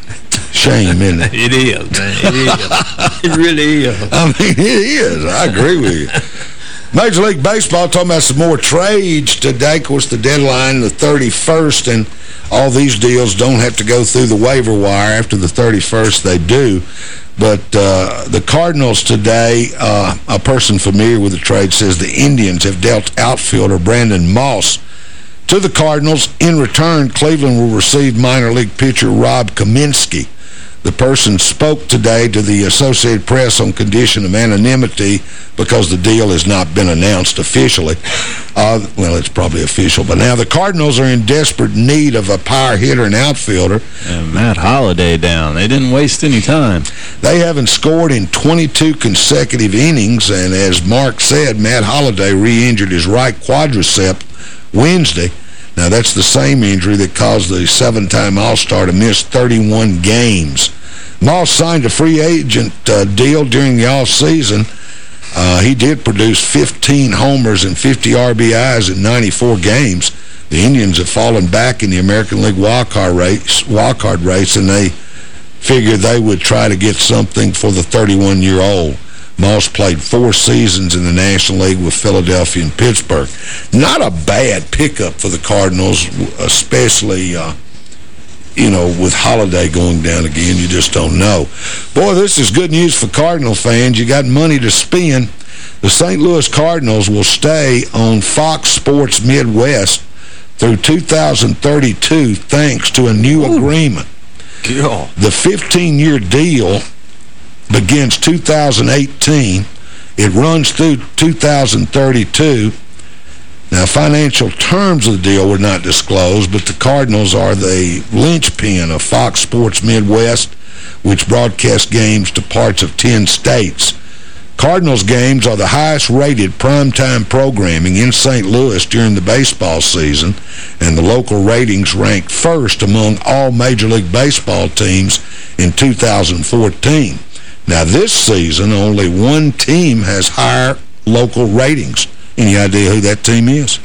shame, isn't it? It is, man. It is. it really is. I mean, it is. I agree with you. Major League Baseball talking about some more trades today. Of course, the deadline, the 31st, and all these deals don't have to go through the waiver wire. After the 31st, they do. But uh, the Cardinals today, uh, a person familiar with the trade says the Indians have dealt outfielder Brandon Moss to the Cardinals. In return, Cleveland will receive minor league pitcher Rob Kaminsky. The person spoke today to the Associated Press on condition of anonymity because the deal has not been announced officially. Uh, well, it's probably official. But now the Cardinals are in desperate need of a power hitter and outfielder. And Matt Holliday down. They didn't waste any time. They haven't scored in 22 consecutive innings, and as Mark said, Matt Holliday re-injured his right quadricep Wednesday. Now, that's the same injury that caused the seven-time All-Star to miss 31 games. Moss signed a free agent uh, deal during the off-season. Uh, he did produce 15 homers and 50 RBIs in 94 games. The Indians have fallen back in the American League wildcard race, wildcard race, and they figured they would try to get something for the 31-year-old. Moss played four seasons in the National League with Philadelphia and Pittsburgh. Not a bad pickup for the Cardinals, especially, uh, you know, with Holliday going down again. You just don't know. Boy, this is good news for Cardinal fans. You got money to spend. The St. Louis Cardinals will stay on Fox Sports Midwest through 2032 thanks to a new Ooh. agreement. God. The 15-year deal begins 2018. It runs through 2032. Now, financial terms of the deal were not disclosed, but the Cardinals are the linchpin of Fox Sports Midwest which broadcasts games to parts of 10 states. Cardinals games are the highest-rated primetime programming in St. Louis during the baseball season, and the local ratings ranked first among all Major League Baseball teams in 2014. Now, this season, only one team has higher local ratings. Any idea who that team is?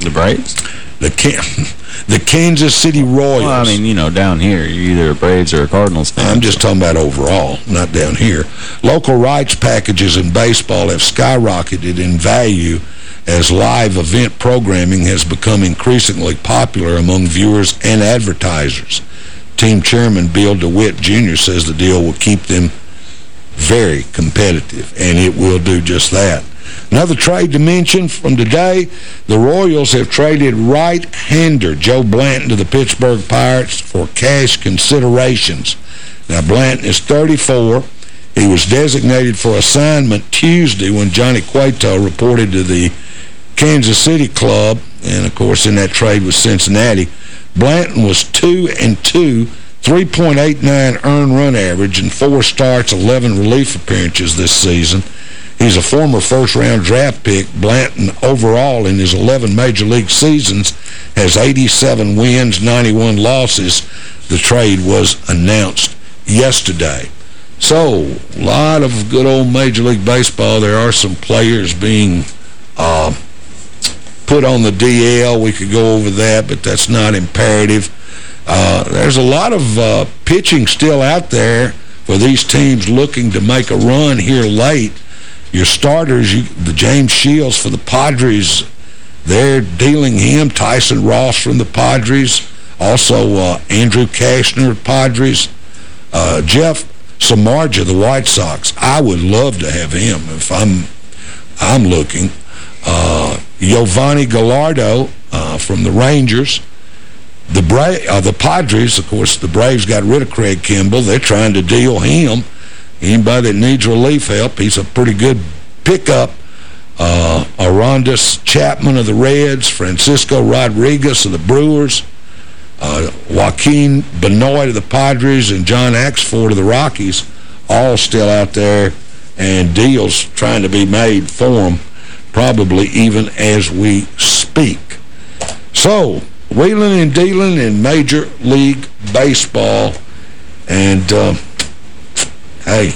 The Braves? The, the Kansas City Royals. Well, I mean, you know, down here, you're either a Braves or a Cardinals fan. I'm just talking about overall, not down here. Local rights packages in baseball have skyrocketed in value as live event programming has become increasingly popular among viewers and advertisers. Team chairman Bill DeWitt Jr. says the deal will keep them very competitive, and it will do just that. Another trade to mention from today, the Royals have traded right-hander Joe Blanton to the Pittsburgh Pirates for cash considerations. Now, Blanton is 34. He was designated for assignment Tuesday when Johnny Cueto reported to the Kansas City club, and, of course, in that trade with Cincinnati. Blanton was 2 and 2 3.89 earned run average and four starts, 11 relief appearances this season. He's a former first-round draft pick. Blanton, overall, in his 11 Major League seasons, has 87 wins, 91 losses. The trade was announced yesterday. So, a lot of good old Major League Baseball. There are some players being uh, put on the DL. We could go over that, but that's not imperative. Uh, there's a lot of uh, pitching still out there for these teams looking to make a run here late. Your starters, you, the James Shields for the Padres, they're dealing him. Tyson Ross from the Padres. Also, uh, Andrew Cashner, Padres. Uh, Jeff Samardzija, the White Sox. I would love to have him if I'm I'm looking. Uh, Yovani Gallardo uh, from the Rangers. The Bra uh, the Padres, of course, the Braves got rid of Craig Kimbrel. They're trying to deal him. Anybody that needs relief help, he's a pretty good pickup. Uh, Aroldis Chapman of the Reds, Francisco Rodriguez of the Brewers, uh, Joaquin Benoit of the Padres, and John Axford of the Rockies, all still out there, and deals trying to be made for them, probably even as we speak. So, wheeling and dealing in Major League Baseball. And, uh, hey,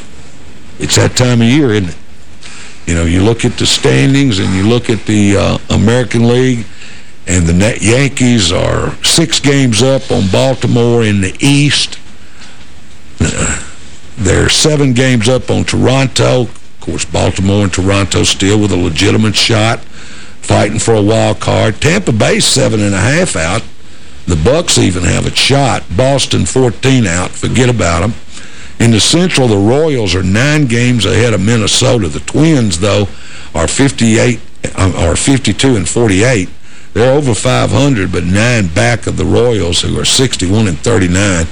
it's that time of year, isn't it? You know, you look at the standings and you look at the uh, American League, and the Yankees are six games up on Baltimore in the East. They're seven games up on Toronto. Of course, Baltimore and Toronto still with a legitimate shot fighting for a wild card. Tampa Bay seven and a half out. The Bucks even have a shot. Boston 14 out. Forget about them. In the Central, the Royals are nine games ahead of Minnesota. The Twins, though, are 58 uh, or 52 and 48. They're over 500, but nine back of the Royals, who are 61 and 39.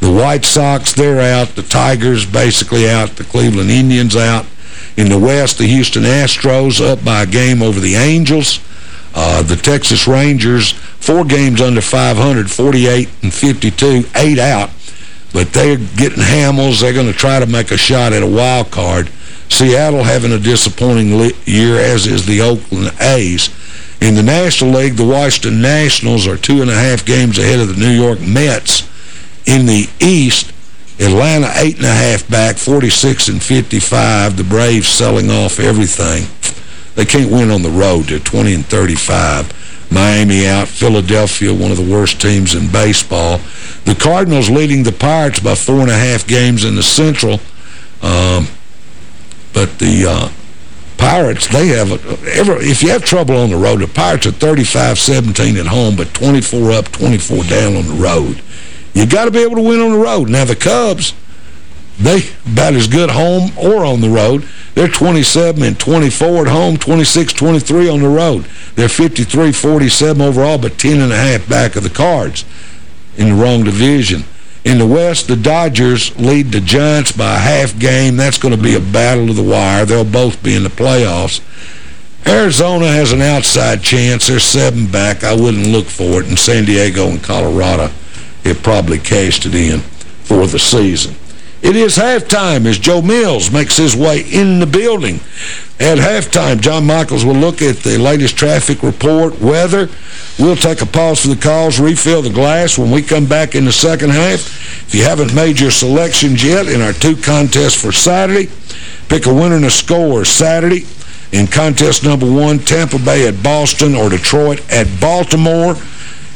The White Sox, they're out. The Tigers basically out. The Cleveland Indians out. In the West, the Houston Astros up by a game over the Angels. Uh, the Texas Rangers, four games under 500, 48 and 52, eight out. But they're getting Hamels. They're going to try to make a shot at a wild card. Seattle having a disappointing year, as is the Oakland A's. In the National League, the Washington Nationals are two and a half games ahead of the New York Mets. In the East, Atlanta eight and a half back, 46 and 55. The Braves selling off everything. They can't win on the road. They're 20 and 35. Miami out. Philadelphia, one of the worst teams in baseball. The Cardinals leading the Pirates by four and a half games in the Central. Um, but the uh, Pirates, they have, a, ever, if you have trouble on the road, the Pirates are 35-17 at home, but 24 up, 24 down on the road. You got to be able to win on the road. Now, the Cubs, they about as good home or on the road. They're 27 and 24 at home, 26-23 on the road. They're 53-47 overall, but 10 and a half back of the Cards in the wrong division. In the West, the Dodgers lead the Giants by a half game. That's going to be a battle of the wire. They'll both be in the playoffs. Arizona has an outside chance. They're seven back. I wouldn't look for it. And San Diego and Colorado have probably cashed it in. for the season. It is halftime as Joe Mills makes his way in the building. At halftime, John Michaels will look at the latest traffic report, weather. We'll take a pause for the calls, refill the glass when we come back in the second half. If you haven't made your selections yet in our two contests for Saturday, pick a winner and a score Saturday in contest number one, Tampa Bay at Boston or Detroit at Baltimore.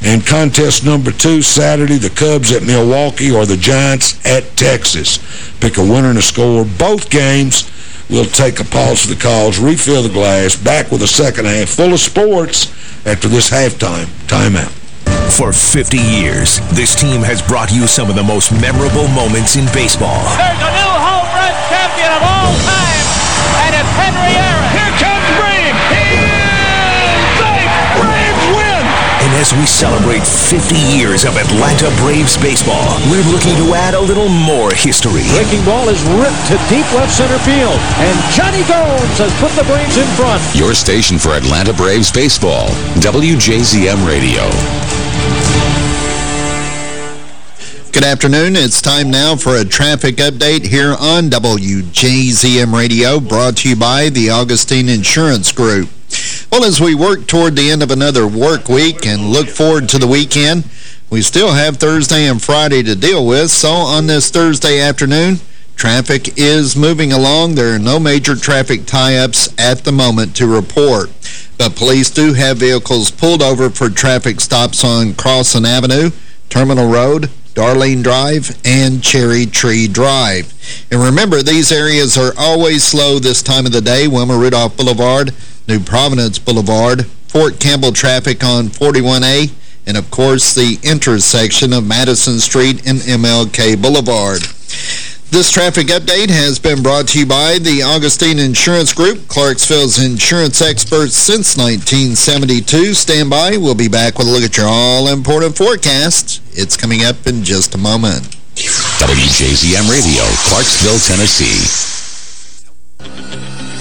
And contest number two, Saturday, the Cubs at Milwaukee or the Giants at Texas. Pick a winner and a score. Both games, we'll take a pause for the calls, refill the glass, back with a second half full of sports after this halftime timeout. For 50 years, this team has brought you some of the most memorable moments in baseball. There's a new home run champion of all time, and it's Henry Aaron. As we celebrate 50 years of Atlanta Braves baseball, we're looking to add a little more history. Breaking ball is ripped to deep left center field, and Jonny Gomes has put the Braves in front. Your station for Atlanta Braves baseball, WJZM Radio. Good afternoon. It's time now for a traffic update here on WJZM Radio, brought to you by the Augustine Insurance Group. Well, as we work toward the end of another work week and look forward to the weekend, we still have Thursday and Friday to deal with, so on this Thursday afternoon, traffic is moving along. There are no major traffic tie-ups at the moment to report. But police do have vehicles pulled over for traffic stops on Crossan Avenue, Terminal Road, Darlene Drive, and Cherry Tree Drive. And remember, these areas are always slow this time of the day. Wilma Rudolph Boulevard, New Providence Boulevard, Fort Campbell traffic on 41A, and of course the intersection of Madison Street and MLK Boulevard. This traffic update has been brought to you by the Augustine Insurance Group, Clarksville's insurance experts since 1972. Stand by. We'll be back with a look at your all-important forecast. It's coming up in just a moment. WJZM Radio, Clarksville, Tennessee.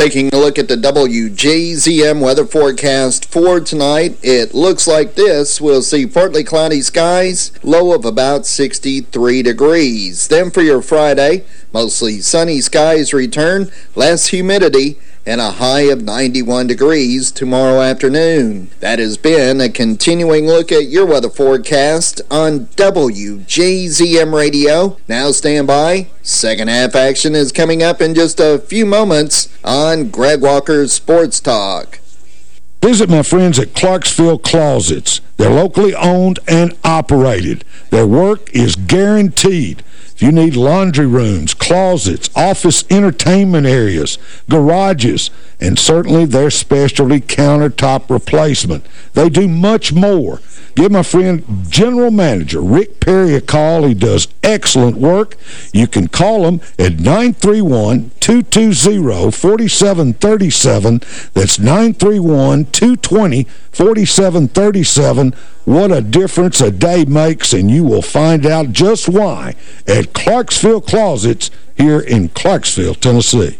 Taking a look at the WJZM weather forecast for tonight, it looks like this. We'll see partly cloudy skies, low of about 63 degrees. Then for your Friday, mostly sunny skies return, less humidity, and a high of 91 degrees tomorrow afternoon. That has been a continuing look at your weather forecast on WJZM Radio. Now stand by. Second half action is coming up in just a few moments on Greg Walker's Sports Talk. Visit my friends at Clarksville Closets. They're locally owned and operated. Their work is guaranteed. If you need laundry rooms, closets, office entertainment areas, garages, and certainly their specialty countertop replacement, they do much more. Give my friend General Manager Rick Perry a call. He does excellent work. You can call him at 931-220-4737. That's 931-220-4737. What a difference a day makes, and you will find out just why at Clarksville Closets here in Clarksville, Tennessee.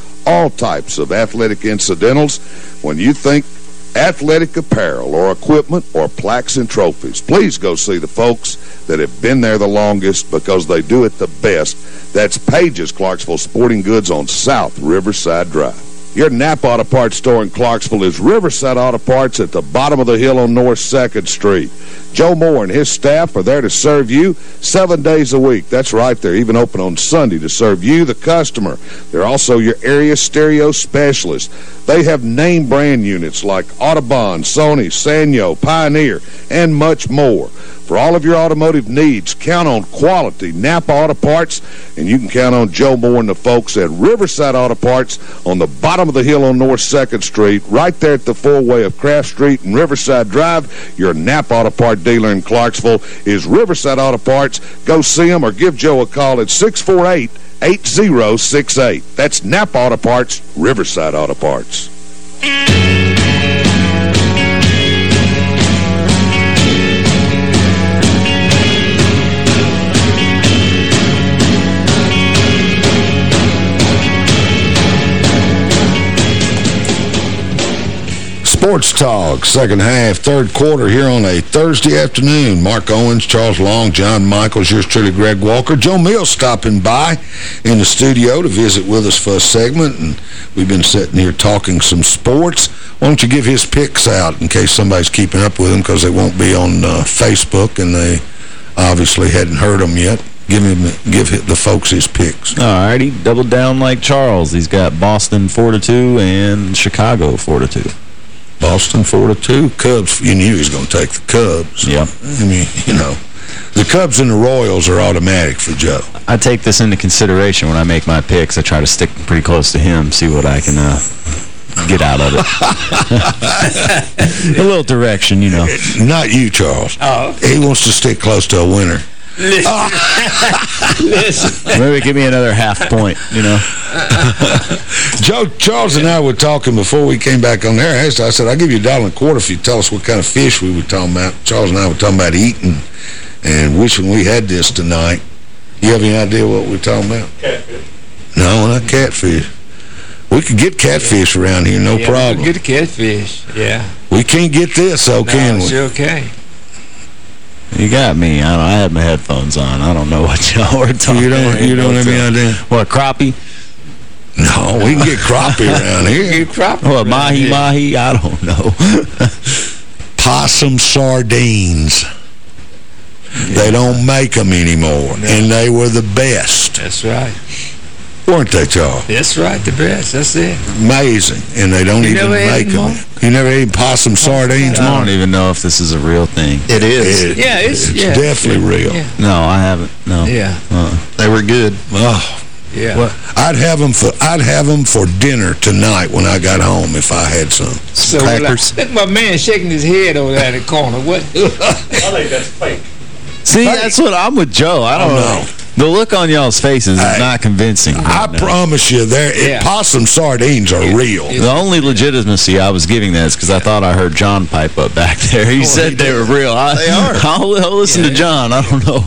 all types of athletic incidentals. When you think athletic apparel or equipment or plaques and trophies, please go see the folks that have been there the longest because they do it the best. That's Pages Clarksville Sporting Goods on South Riverside Drive. Your Napa Auto Parts store in Clarksville is Riverside Auto Parts at the bottom of the hill on North 2nd Street. Joe Moore and his staff are there to serve you seven days a week. That's right, they're even open on Sunday to serve you, the customer. They're also your area stereo specialist. They have name brand units like Audiobahn, Sony, Sanyo, Pioneer, and much more. For all of your automotive needs, count on quality Napa Auto Parts, and you can count on Joe Moore and the folks at Riverside Auto Parts on the bottom of the hill on North 2nd Street, right there at the four-way of Craft Street and Riverside Drive. Your Napa Auto Dealer in Clarksville is Riverside Auto Parts. Go see them or give Joe a call at 648 8068. That's Napa Auto Parts, Riverside Auto Parts. Sports Talk, second half, third quarter here on a Thursday afternoon. Mark Owens, Charles Long, John Michaels, yours truly, Greg Walker. Joe Mills stopping by in the studio to visit with us for a segment, and we've been sitting here talking some sports. Why don't you give his picks out in case somebody's keeping up with him because they won't be on uh, Facebook and they obviously hadn't heard them yet. Give him, give the folks his picks. All right, he doubled down like Charles. He's got Boston 4-2 and Chicago 4-2. Boston 4-2. Cubs, you knew he was going to take the Cubs. Yeah. I mean, you know, the Cubs and the Royals are automatic for Joe. I take this into consideration when I make my picks. I try to stick pretty close to him, see what I can uh, get out of it. a little direction, you know. Not you, Charles. Oh. He wants to stick close to a winner. Listen. Listen. Maybe give me another half point, you know. Joe, Charles and I were talking before we came back on there. I asked- I said, I'll give you a dollar and a quarter if you tell us what kind of fish we were talking about. Charles and I were talking about eating and wishing we had this tonight. You have any idea what we're talking about? Catfish. No, not catfish. We could get catfish around here, no yeah, problem. Good catfish. Yeah. We can't get this, though, can we? sure can. You got me. I, don't, I had my headphones on. I don't know what y'all are talking You don't, you don't have any idea? What, crappie? No, we can get crappie around here. Get crappie What, mahi here. mahi? I don't know. Possum sardines. They don't make them anymore, and they were the best, That's right. Weren't they, Charles? That's right, the best. That's it. Amazing, and they don't You even never had make them, them. You never ate possum sardines, I don't even know if this is a real thing. It is. It- Yeah, it's- yeah. definitely real. Yeah. No, I haven't. No. Yeah. Uh They were good. Oh, Yeah. well, I'd have them for I'd have them for dinner tonight when I got home if I had some. So Crackers. Like, look, my man shaking his head over there in the corner. What? I think that's fake. See, that's what I'm with Joe. I don't Oh, know. no. The look on y'all's faces is Hey, not convincing. I right promise you, there Yeah. possum sardines are real. The only legitimacy I was giving that is because I thought I heard John pipe up back there. He said they were real. I, They are. I'll, I'll listen to John. I don't know.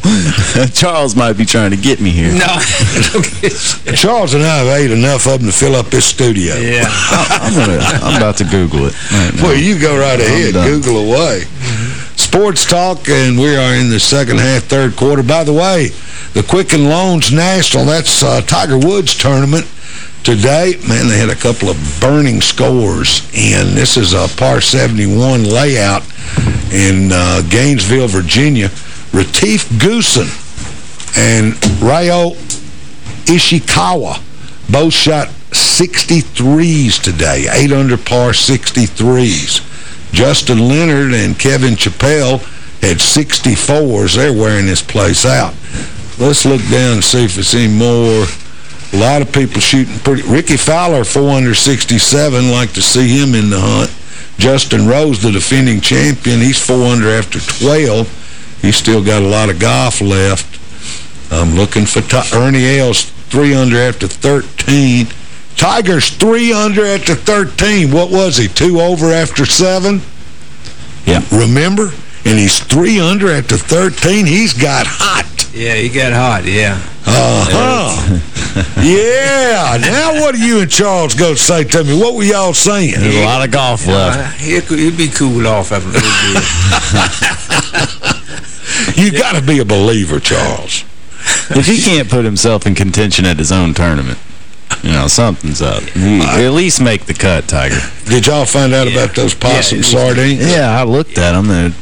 Charles might be trying to get me here. No. Charles and I have ate enough of them to fill up this studio. yeah. I'm, gonna, I'm about to Google it. Right. Well, you go right ahead. done. Google away. Mm-hmm. Sports Talk, and we are in the second half, third quarter. By the way, the Quicken Loans National, that's uh, Tiger Woods tournament today. Man, they had a couple of burning scores, and this is a par 71 layout in uh, Gainesville, Virginia. Retief Goosen and Ryo Ishikawa both shot 63s today, 8 under par 63s. Justin Leonard and Kevin Chappell had 64s. They're wearing this place out. Let's look down and see if it's any more. A lot of people shooting pretty... Rickie Fowler, 4 under 67. Like to see him in the hunt. Justin Rose, the defending champion, he's 4 under after 12. He's still got a lot of golf left. I'm looking for Ernie Els, 3 under after 13. Tiger's 3 under after 13. What was he, 2 over after 7? Yeah. Remember? And he's 3 under after 13. He's got hot. Yeah, he got hot, yeah. Uh-huh. yeah. Now what are you and Charles going to say to me? What were y'all saying? There's a lot of golf left. Uh, he'll, he'll be cooled off after a little bit. You got to be a believer, Charles. If he can't put himself in contention at his own tournament, you know, something's up. He, at least make the cut, Tiger. Did y'all find out about those possum Yeah, sardines? Yeah, I looked at them. They're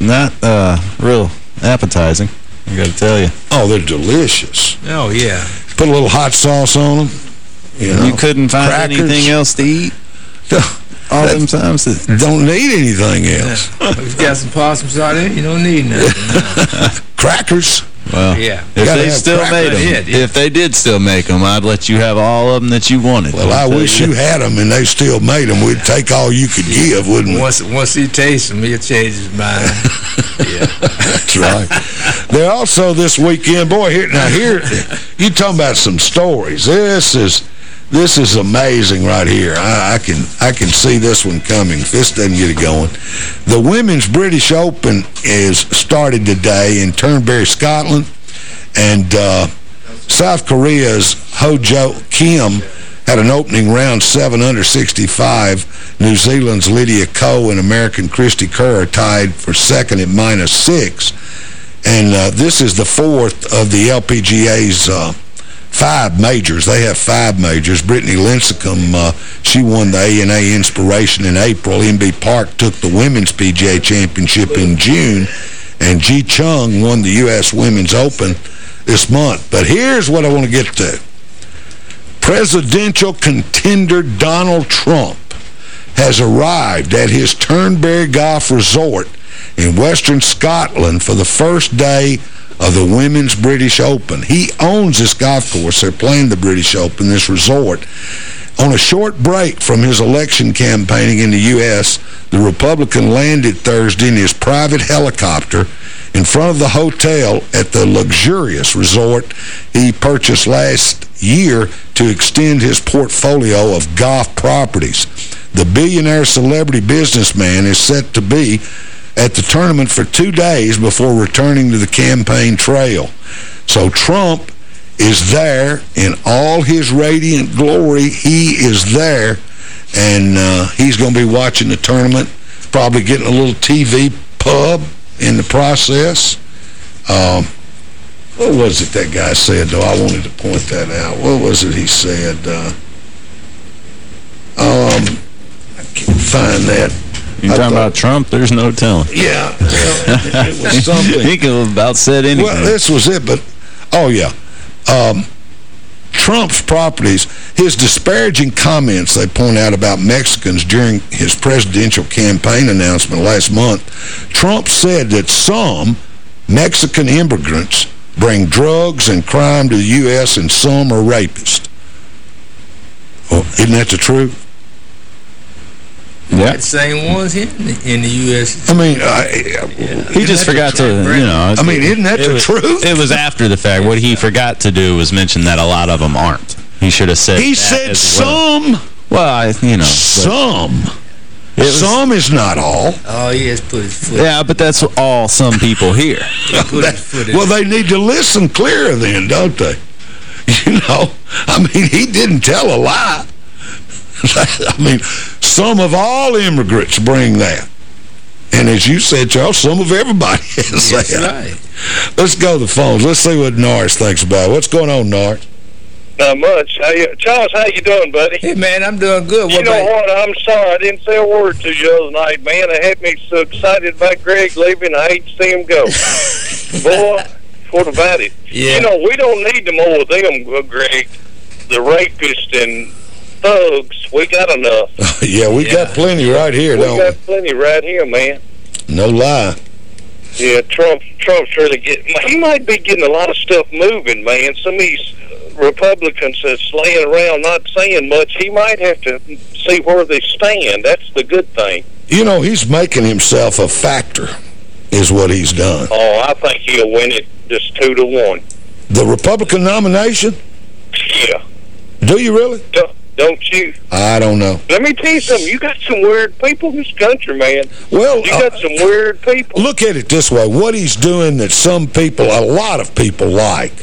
not uh, real appetizing, I got to tell you. Oh, they're delicious. oh, yeah. Put a little hot sauce on them. You, know, You couldn't find crackers. anything else to eat all them times? That, Don't need anything else. If you got some possum sardine, you don't need nothing. Crackers. Well, Yeah. if they still made them, Yeah, yeah. if they did still make them, I'd let you have all of them that you wanted. Well, I uh, wish you had them and they still made them. We'd take all you could give, wouldn't we? Once once he tastes them, he'll change his mind. yeah. That's right. They're also this weekend, boy, here now here you talking about some stories. This is this is amazing right here. I, I can I can see this one coming. This doesn't get it going. The Women's British Open is started today in Turnberry, Scotland, and uh, South Korea's Hyo Joo Kim Had an opening round 7 under 65. New Zealand's Lydia Ko and American Cristie Kerr are tied for second at minus 6. And uh, this is the fourth of the LPGA's uh, five majors. They have five majors. Brittany Lincicome, uh, she won the ANA Inspiration in April. Inbee Park took the Women's PGA Championship in June. And Ji Chung won the U.S. Women's Open this month. But here's what I want to get to. Presidential contender Donald Trump has arrived at his Turnberry Golf Resort in western Scotland for the first day of the Women's British Open. He owns this golf course. They're playing the British Open, this resort. On a short break from his election campaigning in the U.S., the Republican landed Thursday in his private helicopter in front of the hotel at the luxurious resort he purchased last year to extend his portfolio of golf properties. The billionaire celebrity businessman is set to be at the tournament for two days before returning to the campaign trail. So Trump is there in all his radiant glory. He is there, and uh, he's going to be watching the tournament, probably getting a little TV pub in the process. Um, what was it that guy said, though? I wanted to point that out. What was it he said? Uh, um, I can't find that. You talking about Trump? There's no telling. Yeah, well, it was something. he could have about said anything. Well, this was it, but, oh, yeah. Um, Trump's properties, his disparaging comments they point out about Mexicans during his presidential campaign announcement last month, Trump said that some Mexican immigrants bring drugs and crime to the U.S. and some are rapists. Well, isn't that the truth? Yeah. The same ones here in the U.S. I mean, I, he just forgot to, you know. I mean, isn't that the was, truth? It was after the fact. What he forgot to do was mention that a lot of them aren't. He should have said He said well. some. Well, I, you know. Some. some is not all. Oh, he has put his foot. Yeah, but that's all some people hear. That, well, they need to listen clearer then, don't they? You know, I mean, he didn't tell a lie. I mean, some of all immigrants bring that. And as you said, Charles, some of everybody has That's that. right. Let's go to the phones. Let's see what Norris thinks about it. What's going on, Norris? Not much. How you, Charles, how you doing, buddy? Hey, man, I'm doing good. You What know what? I'm sorry I didn't say a word to you the other night, man. It had me so excited about Greg leaving. I hate to see him go. Boy, what about it? Yeah. You know, we don't need no more of them, uh, Greg. The rapists and thugs. We got enough. yeah, we got plenty right here, we don't got plenty right here, man. No lie. Yeah, Trump. Trump's really getting. He might be getting a lot of stuff moving, man. Some of these Republicans that's laying around not saying much. He might have to see where they stand. That's the good thing. You know, he's making himself a factor, is what he's done. Oh, I think he'll win it just two to one. The Republican nomination? Yeah. Do you really? Don't, don't you? I don't know. Let me tell you something. You got some weird people in this country, man. Well, you uh, got some weird people. Look at it this way. What he's doing that some people, a lot of people like,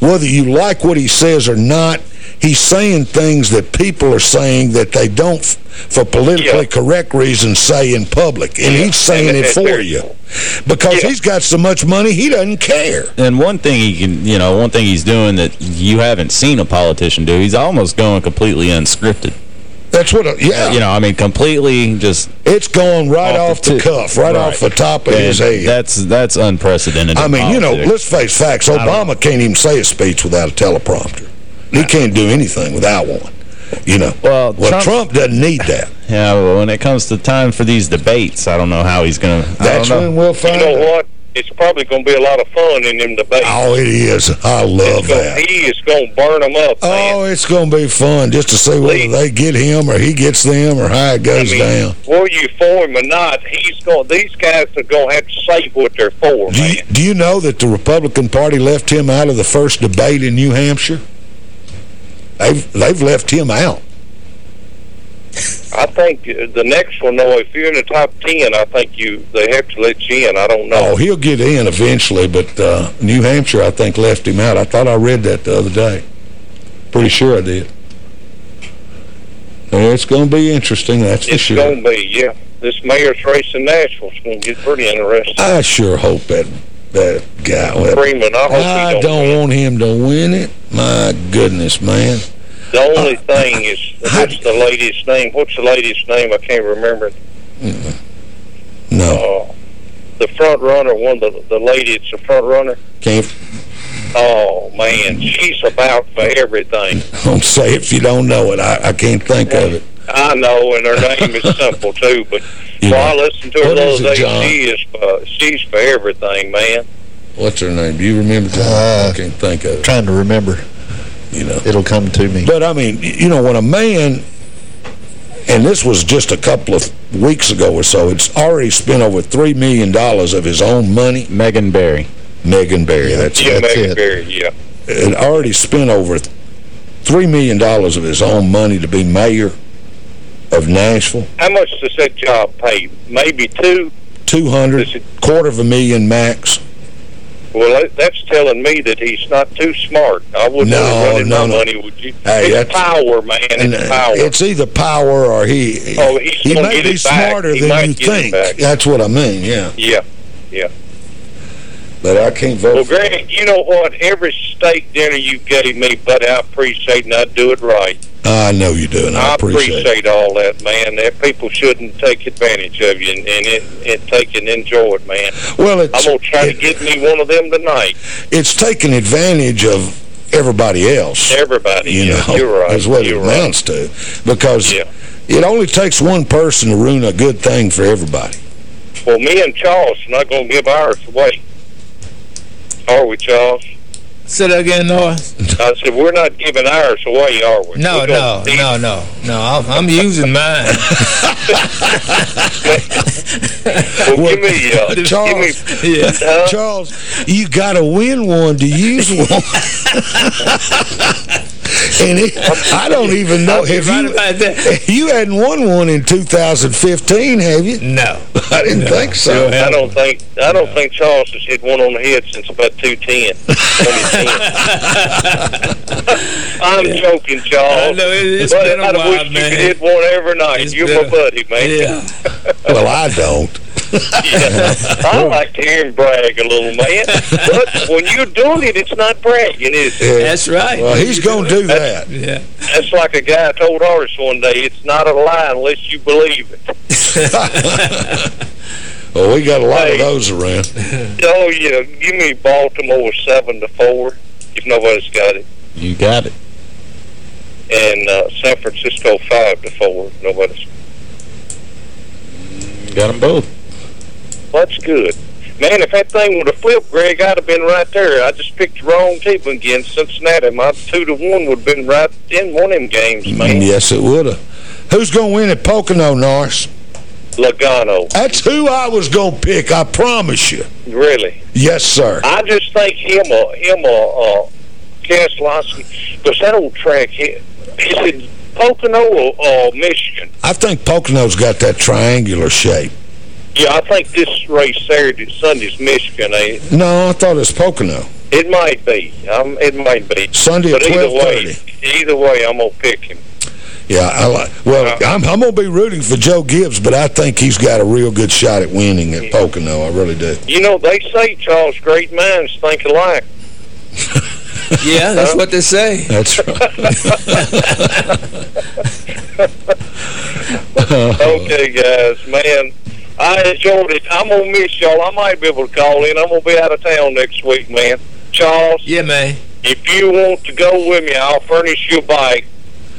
whether you like what he says or not, he's saying things that people are saying that they don't, for politically correct reasons, say in public. And he's saying it for you. Because he's got so much money, he doesn't care. And one thing he can, you know, one thing he's doing that you haven't seen a politician do, he's almost going completely unscripted. That's what, yeah. You know, I mean, completely just... It's going right off, the, tip. cuff, right, off the top of And his head. That's that's unprecedented. I in mean, you know, let's face facts. Obama can't even say a speech without a teleprompter. He can't do anything without one. You know. Well, Trump, Trump- doesn't need that. Yeah, well, when it comes to time for these debates, I don't know how he's going to... That's when we'll find You know what? It's probably going to be a lot of fun in them debates. Oh, it is. I love gonna- that. He is going to burn them up, man. Oh, it's going to be fun just to see whether they get him or he gets them or how it goes I mean, down. Whether you for him or not, he's going. These guys are going to have to say what they're for, Do man. you, do you know that the Republican Party left him out of the first debate in New Hampshire? They've, they've left him out. I think uh, the next one, though, if you're in the top ten, I think you they have to let you in. I don't know. Oh, he'll get in eventually, but uh, New Hampshire, I think, left him out. I thought I read that the other day. Pretty sure I did. It's going to be interesting, that's for It's sure. going to be, yeah. This mayor's race in Nashville's going to get pretty interesting. I sure hope that that guy... Freeman, I I don't don't want him to win it. My goodness, man. The only thing is, what's the lady's name? What's the lady's name? I can't remember. No. Uh, the front runner, one of the, the lady that's the front runner. Can't Oh, man, she's about for everything. don't say if you don't know it. I, I can't think of it. I know, and her name is simple, too, but Yeah. well, I listened to her What the is other it, day. John? She is, uh, she's for everything, man. What's her name? Do you remember? John? I can't think of it. Trying to remember. You know. It'll come to me. But, I mean, you know, when a man, and this was just a couple of weeks ago or so, it's already spent over $3 million of his own money. Megan Barry. Megan Barry, that's, Yeah, that's Megan it. Berry, yeah. And already spent over $3 million of his own money to be mayor of Nashville. How much does that job pay? Maybe two? 200, quarter of a million max. Well, that's telling me that he's not too smart. I wouldn't No, have no, my no. money, would you? Hey, it's power, man. It's uh, power. It's either power or he Oh, he's he may be smarter He than you think. That's what I mean, yeah. yeah, yeah. But I can't vote Well, Greg, you know what? Every steak dinner you gave me, buddy, I appreciate and I do it right. I know you do, and I, I appreciate, it. all that, man. That people shouldn't take advantage of you and, and it, and take and enjoy it, man. Well, it's, I'm gonna try to get me one of them tonight. it's taking advantage of everybody else. Everybody, you yeah, know, you're right. is what it amounts to. Because Yeah. it only takes one person to ruin a good thing for everybody. Well, me and Charles are not gonna give ours away. Are we, Charles? Say that again, Noah. I said, we're not giving ours away, are we? No, no, no, no, no. I'm, I'm using mine. Well, give me, uh, Charles, give me, yeah. uh, Charles, you got to win one to use one. and it, I don't even know. I'll Have right you, about that. you hadn't won one in 2015, have you? No. I didn't think so. I don't think I don't think Charles has hit one on the head since about 210. 2010. I'm joking, Charles. I know, it- it's but been a I'd while, wish you could hit one every night. It's You're my a- buddy, man. Yeah. Well, I don't. I like to hear him brag a little, man. But when you're doing it, it's not bragging, is it? That's right. Well, he's going to do that. Yeah. That's like a guy told Horace one day, it's not a lie unless you believe it. Well, we got a lot Hey. of those around. Oh, yeah, give me Baltimore 7 to 4, if nobody's got it. You got it. And uh, San Francisco 5 to 4, nobody's Got them both. Well, that's good. Man, if that thing would have flipped, Greg, I'd have been right there. I just picked the wrong team against Cincinnati. My two to one would have been right in one of them games, man. Yes, it would have. Who's going to win at Pocono, Norris? Logano, That's who I was going to pick, I promise you. really. Yes, sir. I just think him a him a uh, Keselowski, because that old track, is it Pocono or uh, Michigan? I think Pocono's got that triangular shape. Yeah, I think this race Saturday, Sunday's Michigan. Eh? No, I thought it's Pocono. It might be. Um, it might be. Sunday but at either way, either way, I'm gonna pick him. Yeah, I like. Well, I'm, I'm going to be rooting for Joe Gibbs, but I think he's got a real good shot at winning at Pocono. I really do. You know, they say, Charles, great minds think alike. Yeah, that's what they say. That's right. okay, guys, man. I enjoyed it. I'm going to miss y'all. I might be able to call in. I'm going to be out of town next week, man. Charles, Yeah, man. if you want to go with me, I'll furnish you a bike.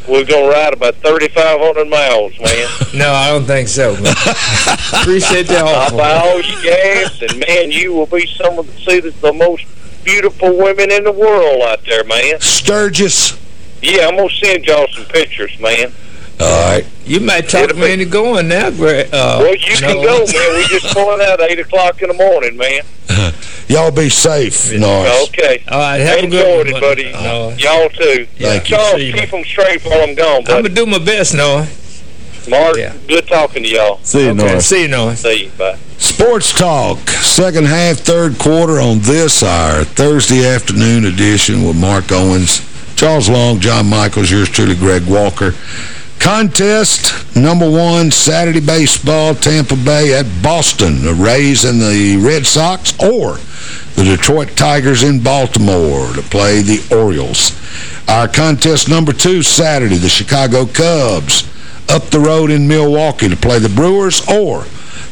We're going to ride about 3,500 miles, man. No, I don't think so. man. Appreciate the offer. I'll buy all your gas, and, man, you will be some of the, see the, the most beautiful women in the world out there, man. Sturgis. Yeah, I'm going to send y'all some pictures, man. All right. You might talk me into going now, Greg. Uh, Well, you can no. go, man. We're just pulling out at 8 o'clock in the morning, man. Y'all be safe, Norris. Okay. All right, have a good it, one, buddy. No. Y'all too. Thank you. Charles, you. keep them straight while I'm gone, buddy. I'm going to do my best, Noah. Mark, Yeah. good talking to y'all. See you, Okay, Norris. see you, Noah. See you. Bye. Sports Talk, second half, third quarter on this, our Thursday afternoon edition with Mark Owens, Charles Long, John Michaels, yours truly, Greg Walker. Contest number one, Saturday baseball, Tampa Bay at Boston. The Rays and the Red Sox or the Detroit Tigers in Baltimore to play the Orioles. Our contest number two, Saturday, the Chicago Cubs up the road in Milwaukee to play the Brewers or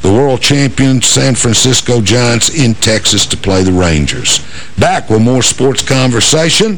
the world champion San Francisco Giants in Texas to play the Rangers. Back with more sports conversation,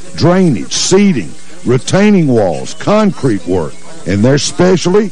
drainage, seeding, retaining walls, concrete work, and their specialty,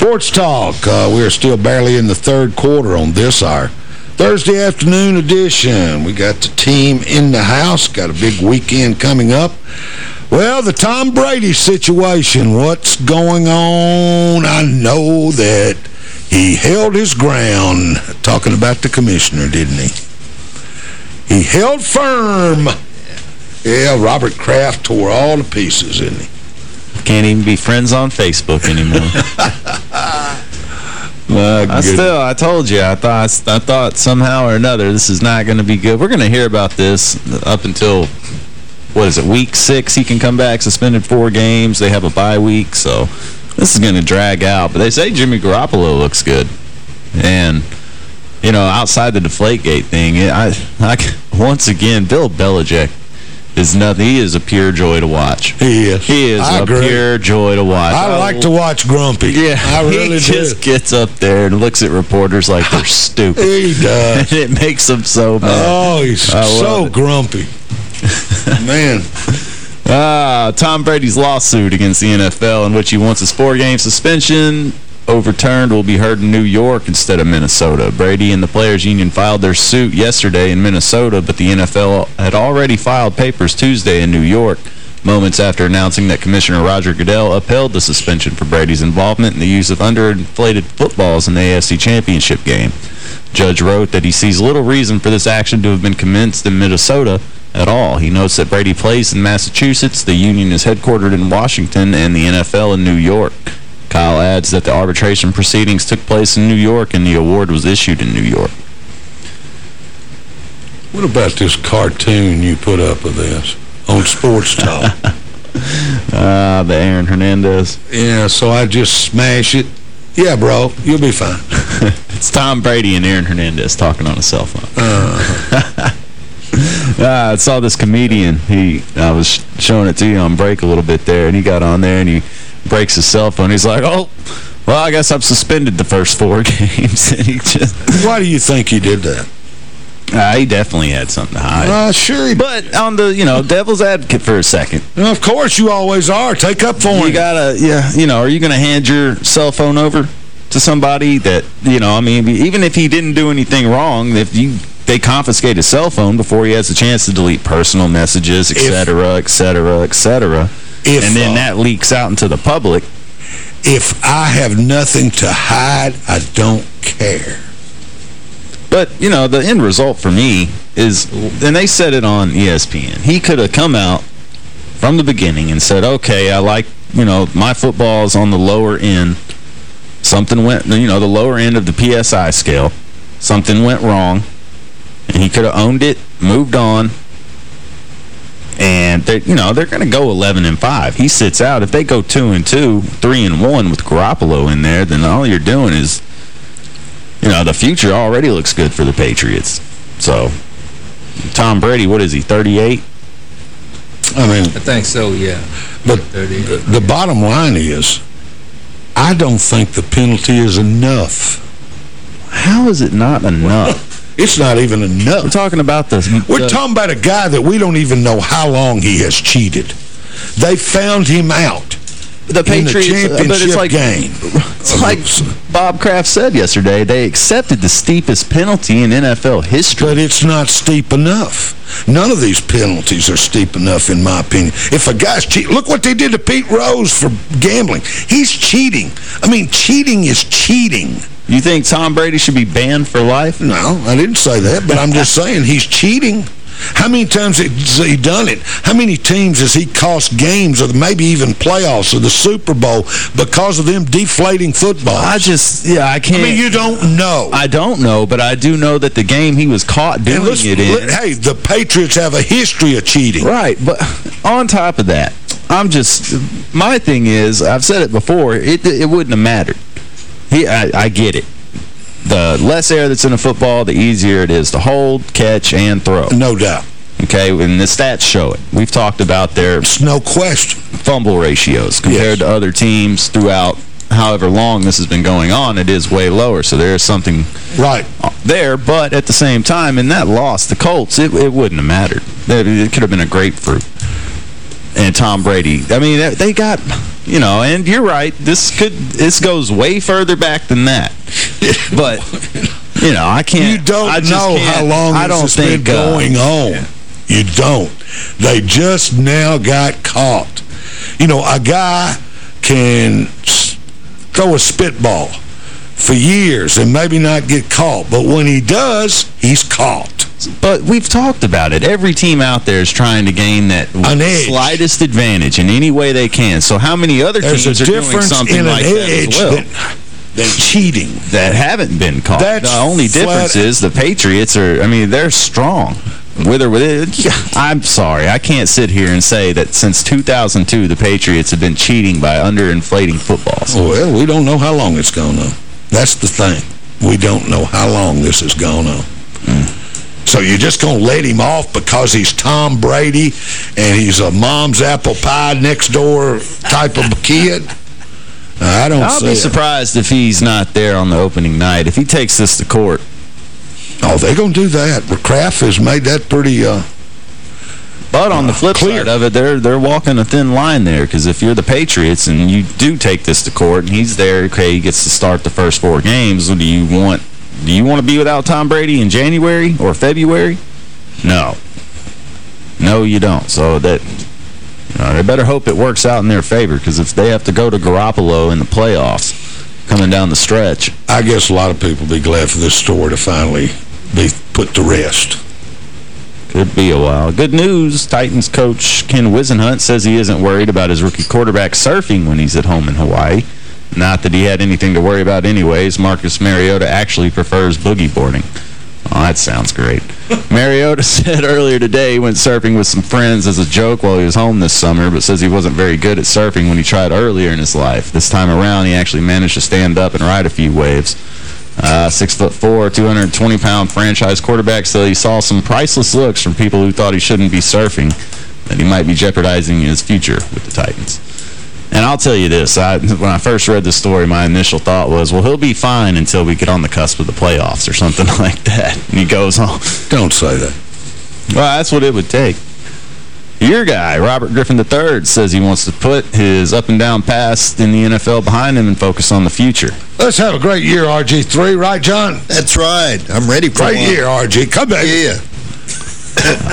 Sports Talk. Uh, we're still barely in the third quarter on this hour. Thursday afternoon edition. We got the team in the house. Got a big weekend coming up. Well, the Tom Brady situation. What's going on? I know that he held his ground. Talking about the commissioner, didn't he? He held firm. Yeah, Robert Kraft tore all the pieces, didn't he? Can't even be friends on Facebook anymore. I still, I told you, I thought, I thought somehow or another this is not going to be good. We're going to hear about this up until, what is it, week six? He can come back, suspended four games. They have a bye week, so this is going to drag out. But they say Jimmy Garoppolo looks good. And, you know, outside the Deflategate thing, I, I, once again, Bill Belichick is nothing. He is a pure joy to watch. He is. He is I a agree. pure joy to watch. I like to watch Grumpy. Yeah, I really he just do. gets up there and looks at reporters like they're stupid. He does. and it makes them so mad. Oh, he's so it. grumpy. Man. Ah, Tom Brady's lawsuit against the NFL in which he wants his four-game suspension overturned will be heard in New York instead of Minnesota. Brady and the Players Union filed their suit yesterday in Minnesota, but the NFL had already filed papers Tuesday in New York, moments after announcing that Commissioner Roger Goodell upheld the suspension for Brady's involvement in the use of underinflated footballs in the AFC Championship game. Judge wrote that he sees little reason for this action to have been commenced in Minnesota at all. He notes that Brady plays in Massachusetts, the union is headquartered in Washington, and the NFL in New York. Kyle adds that the arbitration proceedings took place in New York and the award was issued in New York. What about this cartoon you put up of this on Sports Talk? Ah, the Aaron Hernandez. yeah, so I just smash it. Yeah, bro, you'll be fine. It's Tom Brady and Aaron Hernandez talking on a cell phone. Uh, Uh, I saw this comedian. He, I was showing it to you on break a little bit there, and he got on there and he breaks his cell phone. He's like, "Oh, well, I guess I'm suspended the first four games." and he just. Why do you think he did that? Uh, he definitely had something to hide. Uh, sure. But on the, you know, devil's advocate for a second. Of course, you always are. Take up for him. You gotta, yeah, you know, are you going to hand your cell phone over to somebody that, you know, I mean, even if he didn't do anything wrong, if you they confiscate his cell phone before he has a chance to delete personal messages, et cetera, et cetera, et cetera, If, and then uh, that leaks out into the public. If I have nothing to hide, I don't care. But, you know, the end result for me is, and they said it on ESPN, he could have come out from the beginning and said, okay, I like, you know, my football is on the lower end. Something went, you know, the lower end of the PSI scale. Something went wrong. And he could have owned it, moved on. And, they, you know, they're going to go 11 and 5. He sits out. If they go 2 and 2, 3 and 1 with Garoppolo in there, then all you're doing is you know, the future already looks good for the Patriots. So, Tom Brady, what is he, 38? I mean... I think so, yeah. But the, the bottom line is, I don't think the penalty is enough. How is it not enough? It's not even enough. We're talking about this. We're talking about a guy that we don't even know how long he has cheated. They found him out the Patriots, in the championship uh, but it's like, game. It's like Bob Kraft said yesterday, they accepted the steepest penalty in NFL history. But it's not steep enough. None of these penalties are steep enough, in my opinion. If a guy's cheating, look what they did to Pete Rose for gambling. He's cheating. I mean, cheating is cheating. You think Tom Brady should be banned for life? No, I didn't say that, but I'm just saying he's cheating. How many times has he done it? How many teams has he cost games or maybe even playoffs or the Super Bowl because of them deflating football? I just, yeah, I can't. I mean, you don't know. I don't know, but I do know that the game he was caught doing it in. Hey, the Patriots have a history of cheating. Right, but on top of that, I'm just, my thing is, I've said it before, it, it wouldn't have mattered. He, I, I get it. The less air that's in a football, the easier it is to hold, catch, and throw. No doubt. Okay, and the stats show it. We've talked about their it's no question fumble ratios compared yes. to other teams throughout however long this has been going on. It is way lower, so there is something right there. But at the same time, in that loss, the Colts, it, it wouldn't have mattered. It could have been a grapefruit. And Tom Brady, I mean, they got, you know, and you're right. This could, this goes way further back than that. but, you know, I can't. You don't I know how long I don't this think, been going uh, on. Yeah. You don't. They just now got caught. You know, a guy can throw a spitball for years and maybe not get caught. But when he does, he's caught. But we've talked about it. Every team out there is trying to gain that slightest advantage in any way they can. So how many other There's teams are doing something like that as well? That, than cheating. That haven't been caught. That's the only difference is the Patriots are, I mean, they're strong. With or with it, I'm sorry. I can't sit here and say that since 2002, the Patriots have been cheating by underinflating footballs. Well, we don't know how long it's gone on. That's the thing. We don't know how long this has gone on. Mm. So you're just going to let him off because he's Tom Brady and he's a mom's apple pie next door type of kid? I don't I'll be it. surprised if he's not there on the opening night. If he takes this to court. Oh, they're going to do that. Kraft has made that pretty... Uh, but on the flip clear. side of it, they're they're walking a thin line there because if you're the Patriots and you do take this to court and he's there, okay, he gets to start the first four games, what do you want do you want to be without Tom Brady in January or February? No. No, you don't. So that you know, they better hope it works out in their favor because if they have to go to Garoppolo in the playoffs coming down the stretch. I guess a lot of people be glad for this story to finally be put to rest. Could be a while. Good news, Titans coach Ken Whisenhunt says he isn't worried about his rookie quarterback surfing when he's at home in Hawaii. Not that he had anything to worry about anyways. Marcus Mariota actually prefers boogie boarding. Oh, that sounds great. Mariota said earlier today he went surfing with some friends as a joke while he was home this summer, but says he wasn't very good at surfing when he tried earlier in his life. This time around, he actually managed to stand up and ride a few waves. Uh, six foot four, 220-pound franchise quarterback, so he saw some priceless looks from people who thought he shouldn't be surfing, that he might be jeopardizing his future with the Titans. And I'll tell you this, I, when I first read the story, my initial thought was, well, he'll be fine until we get on the cusp of the playoffs or something like that. And he goes on. Don't say that. Well, that's what it would take. Your guy, Robert Griffin III, says he wants to put his up-and-down past in the NFL behind him and focus on the future. Let's have a great year, RG3, right, John? That's right. I'm ready for Great one. year, RG. Come back. Yeah.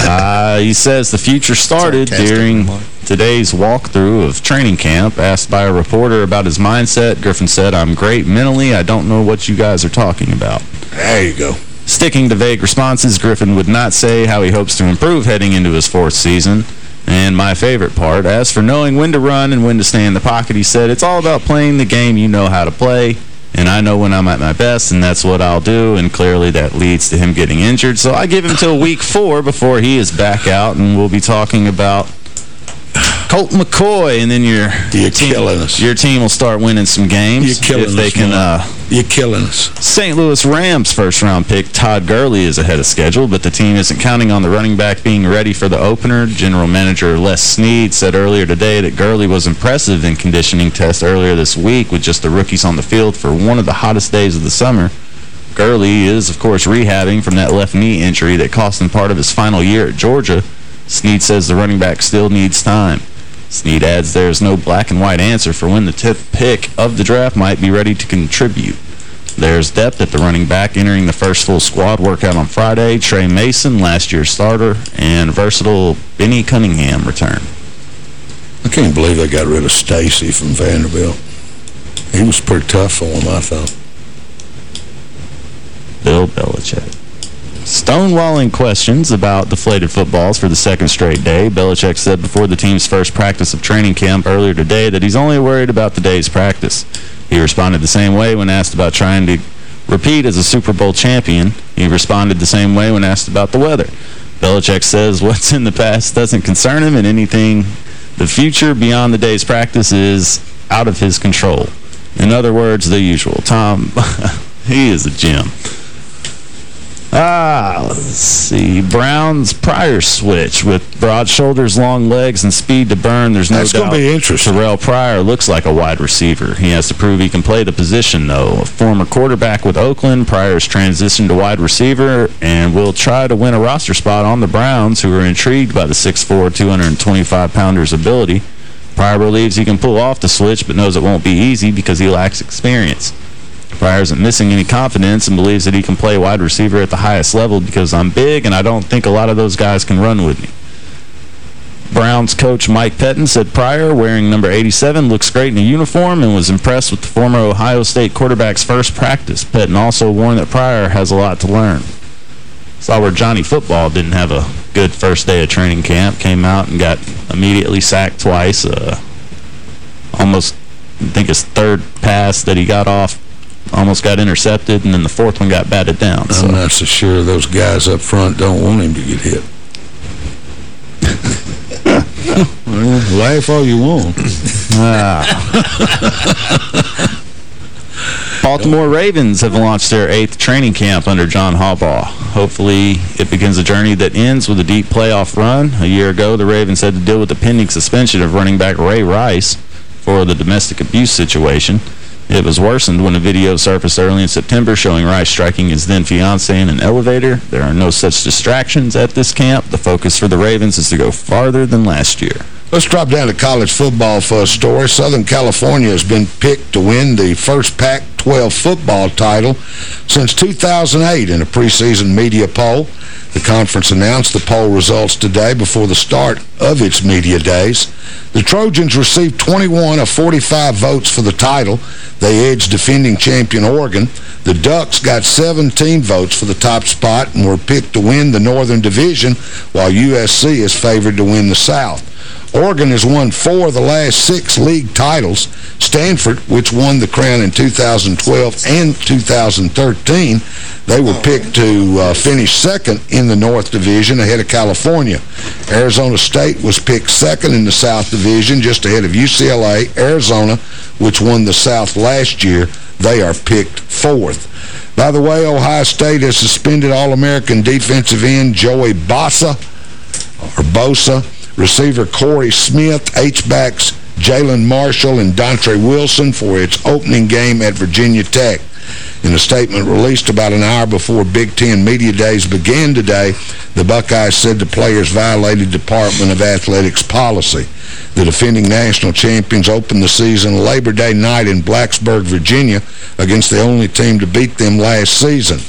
Uh, he says the future started during remark. Today's walkthrough of training camp. Asked by a reporter about his mindset, Griffin said, I'm great mentally. I don't know what you guys are talking about. There you go. Sticking to vague responses, Griffin would not say how he hopes to improve heading into his fourth season. And my favorite part, as for knowing when to run and when to stay in the pocket, he said, it's all about playing the game you know how to play. And I know when I'm at my best, and that's what I'll do. And clearly that leads to him getting injured. So I give him till week four before he is back out, and we'll be talking about Colt McCoy, and then your You're team, killing us. Your team will start winning some games You're killing if they us, can. Uh, You're killing us. St. Louis Rams first-round pick Todd Gurley is ahead of schedule, but the team isn't counting on the running back being ready for the opener. General manager Les Snead said earlier today that Gurley was impressive in conditioning tests earlier this week with just the rookies on the field for one of the hottest days of the summer. Gurley is, of course, rehabbing from that left knee injury that cost him part of his final year at Georgia. Snead says the running back still needs time. Snead adds there is no black and white answer for when the 10th pick of the draft might be ready to contribute. There's depth at the running back entering the first full squad workout on Friday. Tre Mason, last year's starter, and versatile Benny Cunningham return. I can't believe they got rid of Stacy from Vanderbilt. He was pretty tough for him, I thought. Bill Belichick. Stonewalling questions about deflated footballs for the second straight day. Belichick said before the team's first practice of training camp earlier today that he's only worried about the day's practice. He responded the same way when asked about trying to repeat as a Super Bowl champion. He responded the same way when asked about the weather. Belichick says what's in the past doesn't concern him and anything the future beyond the day's practice is out of his control. In other words, the usual. Tom, he is a gem. Ah, let's see. Brown's Pryor switch with broad shoulders, long legs, and speed to burn. There's no That's doubt. gonna be interesting. Terrell Pryor looks like a wide receiver. He has to prove he can play the position, though. A former quarterback with Oakland, Pryor's transitioned to wide receiver and will try to win a roster spot on the Browns, who are intrigued by the 6'4", 225-pounder's ability. Pryor believes he can pull off the switch, but knows it won't be easy because he lacks experience. Pryor isn't missing any confidence and believes that he can play wide receiver at the highest level because I'm big and I don't think a lot of those guys can run with me. Browns coach Mike Pettine said Pryor, wearing number 87, looks great in a uniform and was impressed with the former Ohio State quarterback's first practice. Pettine also warned that Pryor has a lot to learn. Saw where Johnny Football didn't have a good first day of training camp. Came out and got immediately sacked twice. Uh, almost, I think his third pass that he got off almost got intercepted, and then the fourth one got batted down. So. I'm not so sure those guys up front don't want him to get hit. well, laugh all you want. ah. Baltimore Ravens have launched their eighth training camp under John Harbaugh. Hopefully, it begins a journey that ends with a deep playoff run. A year ago, the Ravens had to deal with the pending suspension of running back Ray Rice for the domestic abuse situation. It was worsened when a video surfaced early in September showing Rice striking his then-fiancée in an elevator. There are no such distractions at this camp. The focus for the Ravens is to go farther than last year. Let's drop down to college football for a story. Southern California has been picked to win the first Pac-12 football title since 2008 in a preseason media poll. The conference announced the poll results today before the start of its media days. The Trojans received 21 of 45 votes for the title. They edged defending champion Oregon. The Ducks got 17 votes for the top spot and were picked to win the Northern Division, while USC is favored to win the South. Oregon has won four of the last six league titles. Stanford, which won the crown in 2012 and 2013, they were picked to uh, finish second in the North Division ahead of California. Arizona State was picked second in the South Division just ahead of UCLA. Arizona, which won the South last year, they are picked fourth. By the way, Ohio State has suspended All-American defensive end Joey Bosa, or Bosa, receiver Corey Smith, H-backs Jalen Marshall and Dontre Wilson for its opening game at Virginia Tech. In a statement released about an hour before Big Ten Media Days began today, the Buckeyes said the players violated Department of Athletics policy. The defending national champions opened the season Labor Day night in Blacksburg, Virginia, against the only team to beat them last season.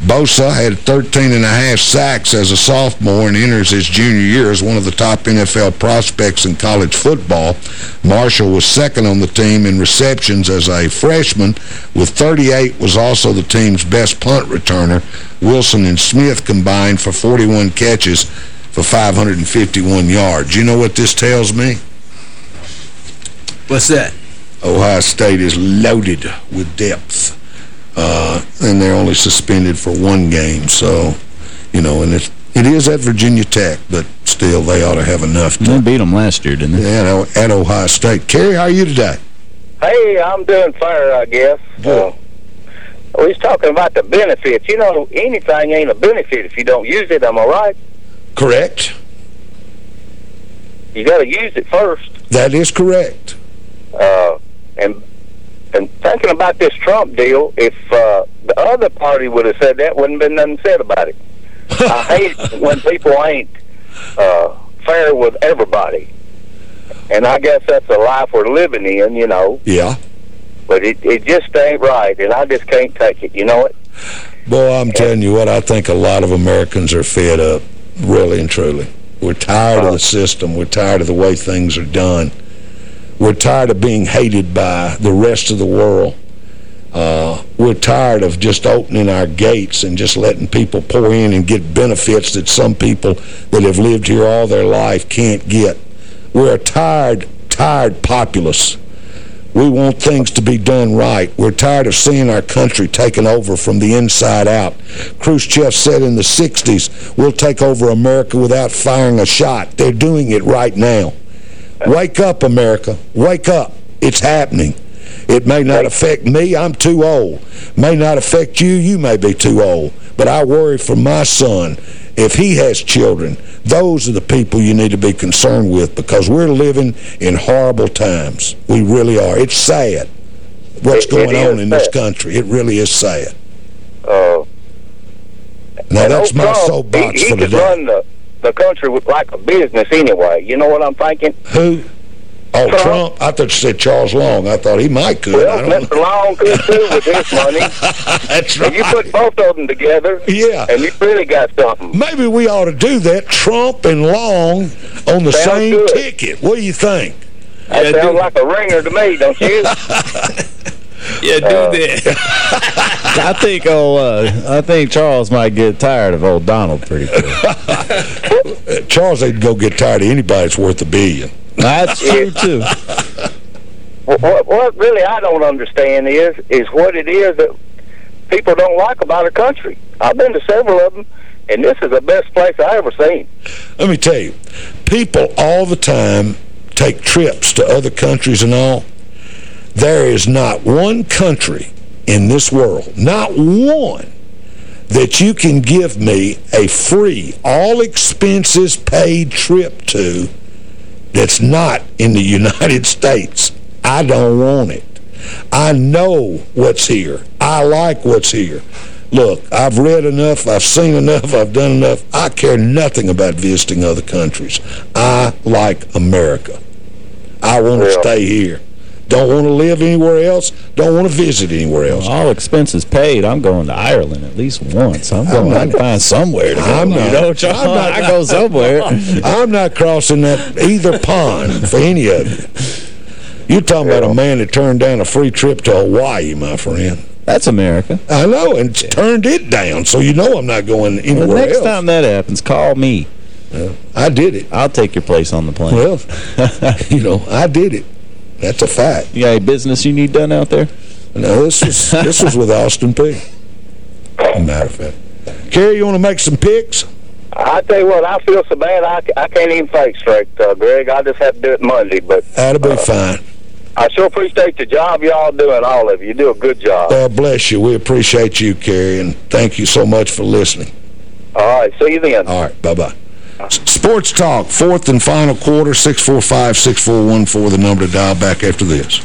Bosa had 13 and a half sacks as a sophomore and enters his junior year as one of the top NFL prospects in college football. Marshall was second on the team in receptions as a freshman, with 38 was also the team's best punt returner. Wilson and Smith combined for 41 catches for 551 yards. You know what this tells me? What's that? Ohio State is loaded with depth. Uh, and they're only suspended for one game. So, you know, and it, it is at Virginia Tech, but still they ought to have enough to... They beat them last year, didn't they? Yeah, at Ohio State. Kerry, how are you today? Hey, I'm doing fair, I guess. Uh, we was talking about the benefits. You know, anything ain't a benefit if you don't use it, am I right? Correct. You got to use it first. That is correct. Uh, and and thinking about this Trump deal, if uh, the other party would have said that, wouldn't have been nothing said about it. I hate when people ain't uh, fair with everybody. And I guess that's the life we're living in, you know. Yeah. But it, it just ain't right, and I just can't take it, you know it? Boy, I'm telling you what, I think a lot of Americans are fed up, really and truly. We're tired of the system. We're tired of the way things are done. We're tired of being hated by the rest of the world. Uh, we're tired of just opening our gates and just letting people pour in and get benefits that some people that have lived here all their life can't get. We're a tired, tired populace. We want things to be done right. We're tired of seeing our country taken over from the inside out. Khrushchev said in the 60s, we'll take over America without firing a shot. They're doing it right now. Wake up, America. Wake up. It's happening. It may not affect me. I'm too old. May not affect you. You may be too old. But I worry for my son. If he has children, those are the people you need to be concerned with because we're living in horrible times. We really are. It's sad what's It- going it on in this country. It really is sad. Uh, Now, that's my Trump, soapbox he, he for today. Run the, the country with like a business anyway. You know what I'm thinking? Who? Oh, Trump. I thought you said Charles Long. I thought he might could. I Well, don't Mr. Long could too with his money. That's right. you put both of them together, yeah. and you really got something. Maybe we ought to do that, Trump and Long on the Sounds same good. ticket. What do you think? That sounds like a ringer to me, don't you? Yeah, do Uh, that. I think oh, uh, I think Charles might get tired of old Donald pretty quick. Charles ain't go get tired of anybody that's worth a billion. That's true, too. What, what, what really I don't understand is is what it is that people don't like about our country. I've been to several of them, and this is the best place I ever seen. Let me tell you, people all the time take trips to other countries and all. There is not one country in this world, not one, that you can give me a free, all expenses paid trip to that's not in the United States. I don't want it. I know what's here. I like what's here. Look, I've read enough, I've seen enough, I've done enough. I care nothing about visiting other countries. I like America. I want to Yeah. stay here. Don't want to live anywhere else. Don't want to visit anywhere else. All expenses paid. I'm going to Ireland at least once. I'm going. I not- can find somewhere to go. I'm not. You know, I'm not- I go somewhere. I'm not crossing that either pond for any of you. You're talking about a man that turned down a free trip to Hawaii, my friend. That's America. I know, and turned it down, so you know I'm not going The anywhere next else. time that happens, call me. I did it. I'll take your place on the plane. Well, you know, I did it. That's a fact. You got any business you need done out there? No, this was this was with Austin Peay. matter of fact. Kerry, you want to make some picks? I tell you what, I feel so bad I, I can't even think straight, uh, Greg. I just have to do it Monday, but That'll be fine. I sure appreciate the job y'all doing, all of you. You do a good job. God bless you. We appreciate you, Kerry, and thank you so much for listening. All right, see you then. All right, bye-bye. Sports Talk, fourth and final quarter, 645-6414, the number to dial back after this.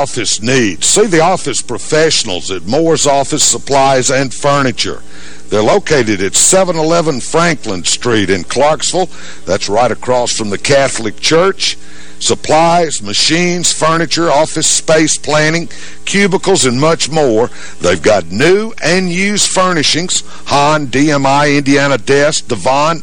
office needs, see the office professionals at Moore's Office Supplies and Furniture. They're located at 711 Franklin Street in Clarksville. That's right across from the Catholic Church. Supplies, machines, furniture, office space planning, cubicles, and much more. They've got new and used furnishings, Han, DMI, Indiana Desk, Devon.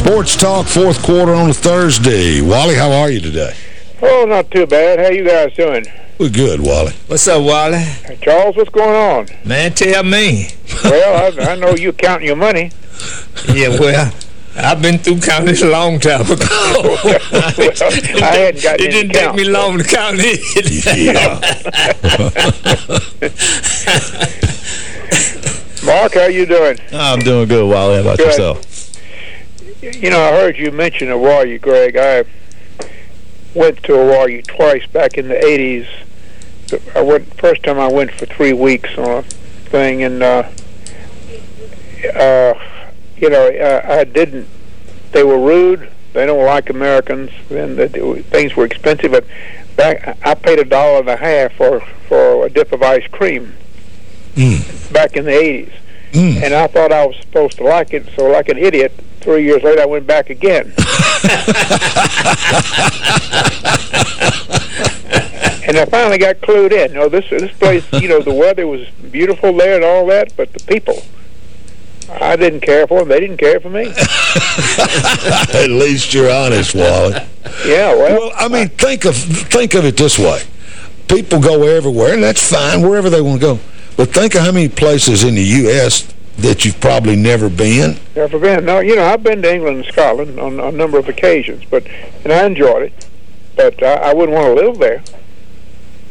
Sports Talk, fourth quarter on a Thursday. Wally, how are you today? Oh, not too bad. How you guys doing? We're good, Wally. What's up, Wally? Charles, what's going on? Man, tell me. well, I, I know you counting your money. Yeah, well, I've been through counting this a long time ago. I hadn't got It didn't take me long to count it. Mark, how you doing? I'm doing good, Wally. How about Good. yourself? You know, I heard you mention Hawaii, Greg. I went to Hawaii twice back in the 80s. I went first time I went for three weeks on a thing, and uh, uh, you know, I, I didn't. They were rude. They don't like Americans, and the, the, things were expensive. But back, I paid a dollar and a half for for a dip of ice cream back in the 80s. And I thought I was supposed to like it, so like an idiot, three years later I went back again. and I finally got clued in. You know, this this place, you know, the weather was beautiful there and all that, but the people, I didn't care for them. They didn't care for me. At least you're honest, Wally. Yeah, well, well, I mean, think of think of it this way: people go everywhere, and that's fine wherever they want to go. But think of how many places in the U.S. that you've probably never been? Never been. No, you know, I've been to England and Scotland on, on a number of occasions, but and I enjoyed it. But I, I wouldn't want to live there.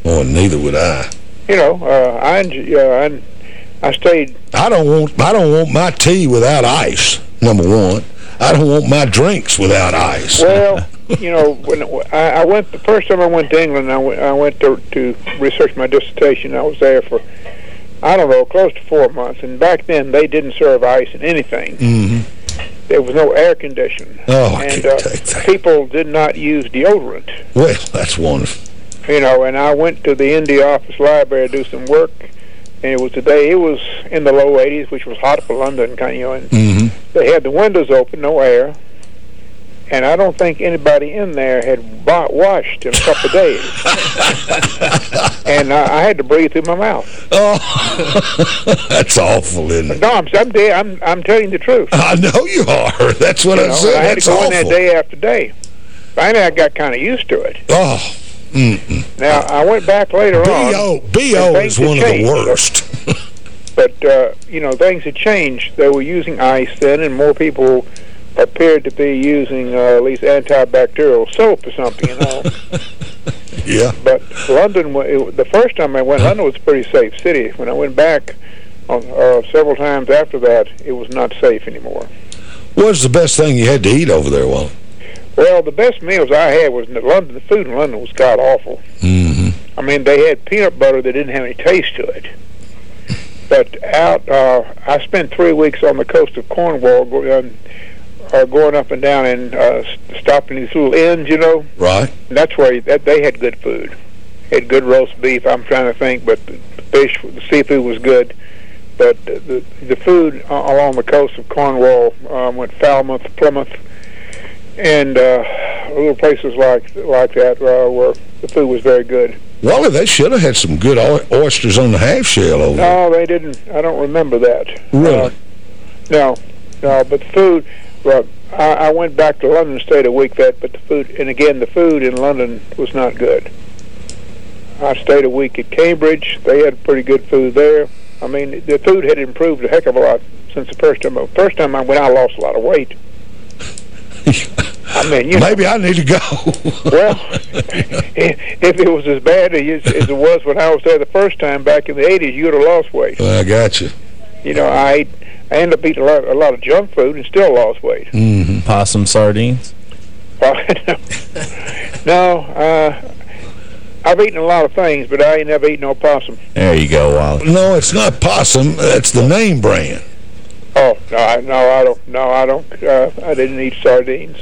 Well, neither would I. You know, uh, I uh, I, I stayed. I don't want I don't want my tea without ice. Number one, I don't want my drinks without ice. Well, you know, when I, I went the first time I went to England, I went, I went to, to research my dissertation. I was there for I don't know, close to four months. And back then, they didn't serve ice in anything. Mm-hmm. There was no air conditioning. Oh, I and can't uh, take that. people did not use deodorant. Well, that's wonderful. You know, and I went to the India office library to do some work, and it was today. It was in the low 80s, which was hot for London, kind of. You know, and Mm-hmm. they had the windows open, no air, and I don't think anybody in there had wa- washed in a couple of days. and I, I had to breathe through my mouth. Oh, that's awful, isn't it? No, I'm I'm, I'm I'm telling you the truth. I know you are. That's what You I know, said. I had That's to go awful. in there day after day. Finally, I got kind of used to it. Oh, mm-mm. Now I went back later on. BO, BO is one of the worst. But uh, you know, things had changed. They were using ice then, and more people appeared to be using uh, at least antibacterial soap or something. You know. Yeah. But London, it, the first time I went, London was a pretty safe city. When I went back on, uh, several times after that, it was not safe anymore. What's the best thing you had to eat over there, Wally? Well, the best meals I had was in London. The food in London was god awful. Mm-hmm. I mean, they had peanut butter that didn't have any taste to it. But out, uh, I spent three weeks on the coast of Cornwall, go, um, uh, going up and down and uh, stopping these little inns, you know. Right. And that's where that they had good food. Had good roast beef. I'm trying to think, but the fish, the seafood was good. But the the, food uh, along the coast of Cornwall um, went Falmouth, Plymouth, and uh, little places like like that uh, where the food was very good. Wally, they should have had some good oysters on the half shell over there. No, they didn't. I don't remember that. Really? Uh, no, no. But the food. Well, I, I went back to London, and stayed a week that, but the food, and again, the food in London was not good. I stayed a week at Cambridge. They had pretty good food there. I mean, the food had improved a heck of a lot since the first time. First time I went, I lost a lot of weight. I mean, you know, Maybe I need to go. well, if it was as bad as, as it was when I was there the first time back in the '80s, you'd have lost weight. Well, I got you. You know, I ate, I ended up eating a lot, a lot of junk food and still lost weight. Mm-hmm. Possum sardines? no, uh, I've eaten a lot of things, but I ain't never eaten no possum. There you go, Wally. No, it's not possum. That's the name brand. Oh no, I, no, I don't. No, I don't. Uh, I didn't eat sardines.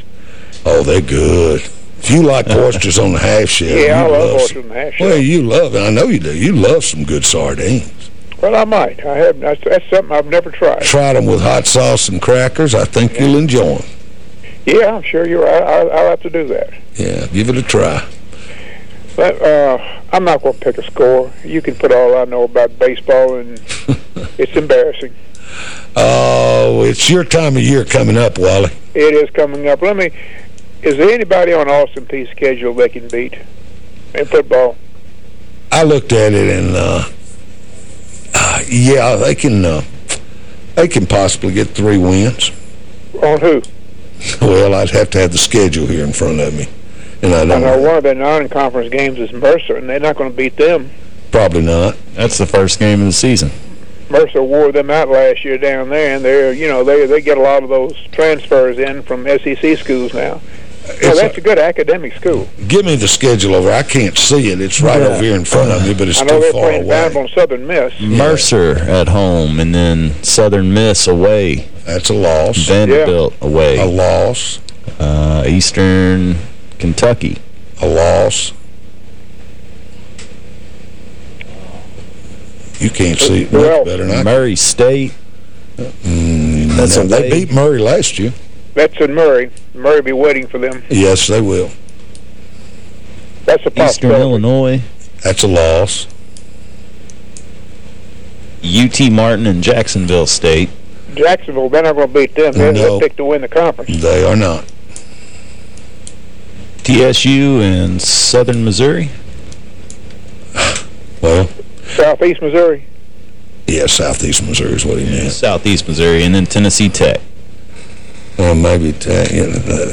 Oh, they're good. If you like oysters on the half shell, Yeah, I you love oysters on the half shell. Well, you love it. I know you do. You love some good sardines. Well, I might. I have. That's, that's something I've never tried. Tried them with hot sauce and crackers. I think you'll enjoy them. Yeah, I'm sure you're right. I'll, I'll have to do that. Yeah, give it a try. But uh, I'm not going to pick a score. You can put all I know about baseball, and it's embarrassing. Oh, it's your time of year coming up, Wally. It is coming up. Let me. Is there anybody on Austin Peay's schedule they can beat in football? I looked at it and, uh, uh, yeah, they can, uh, they can possibly get three wins. On who? Well, I'd have to have the schedule here in front of me, and I I don't. know one of their non-conference games is Mercer, and they're not going to beat them. Probably not. That's the first game of the season. Mercer wore them out last year down there, and they're you know they they get a lot of those transfers in from SEC schools now. Yeah, that's a, good academic school. Give me the schedule over. I can't see it. It's right Yeah. over here in front of me, but it's I know too they're far playing away. Bound on Southern Miss. Mercer at home, and then Southern Miss away. That's a loss. Vanderbilt away. A loss. Uh, Eastern Kentucky. A loss. You can't see it much better than I can. Murray State. Mm, That's no, a they beat Murray last year. That's in Murray. Murray will be waiting for them. Yes, they will. That's a possibility. Eastern. Illinois. That's a loss. UT Martin and Jacksonville State. Jacksonville, they're not going to beat them. They're, No. they're picked to win the conference. They are not. TSU and Southern Missouri. Well, Southeast Missouri. Yeah, Southeast Missouri is what he meant. Southeast Missouri, and then Tennessee Tech. Well, maybe, uh, you know,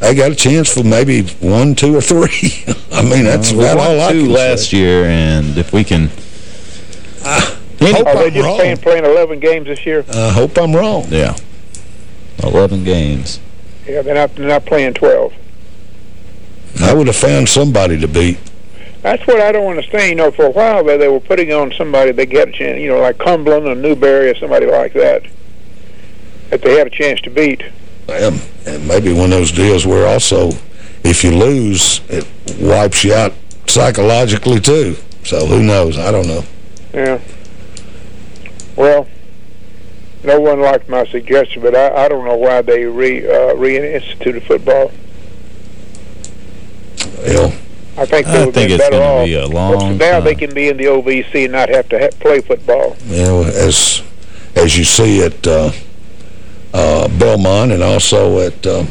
I, I got a chance for maybe one, two, or three. I mean, that's Uh, about all I two last say. year, and if we can... hope Are they I'm just wrong. playing, playing 11 games this year? I hope I'm wrong. Yeah. 11 games. Yeah, they're not, they're not playing 12. I would have found somebody to beat. That's what I don't understand. You know, for a while there, they were putting on somebody they get a chance, you know, like Cumberland or Newberry or somebody like that, that they had a chance to beat. Um, and maybe one of those deals where also, if you lose, it wipes you out psychologically, too. So who knows? I don't know. Yeah. Well, no one liked my suggestion, but I, I don't know why they re uh, reinstituted football. Well, I think they I would think be it's better gonna off. be a Well, long now time. they can be in the OVC and not have to ha play football. Yeah, know, as as you see it. uh, uh, Belmont and also at uh,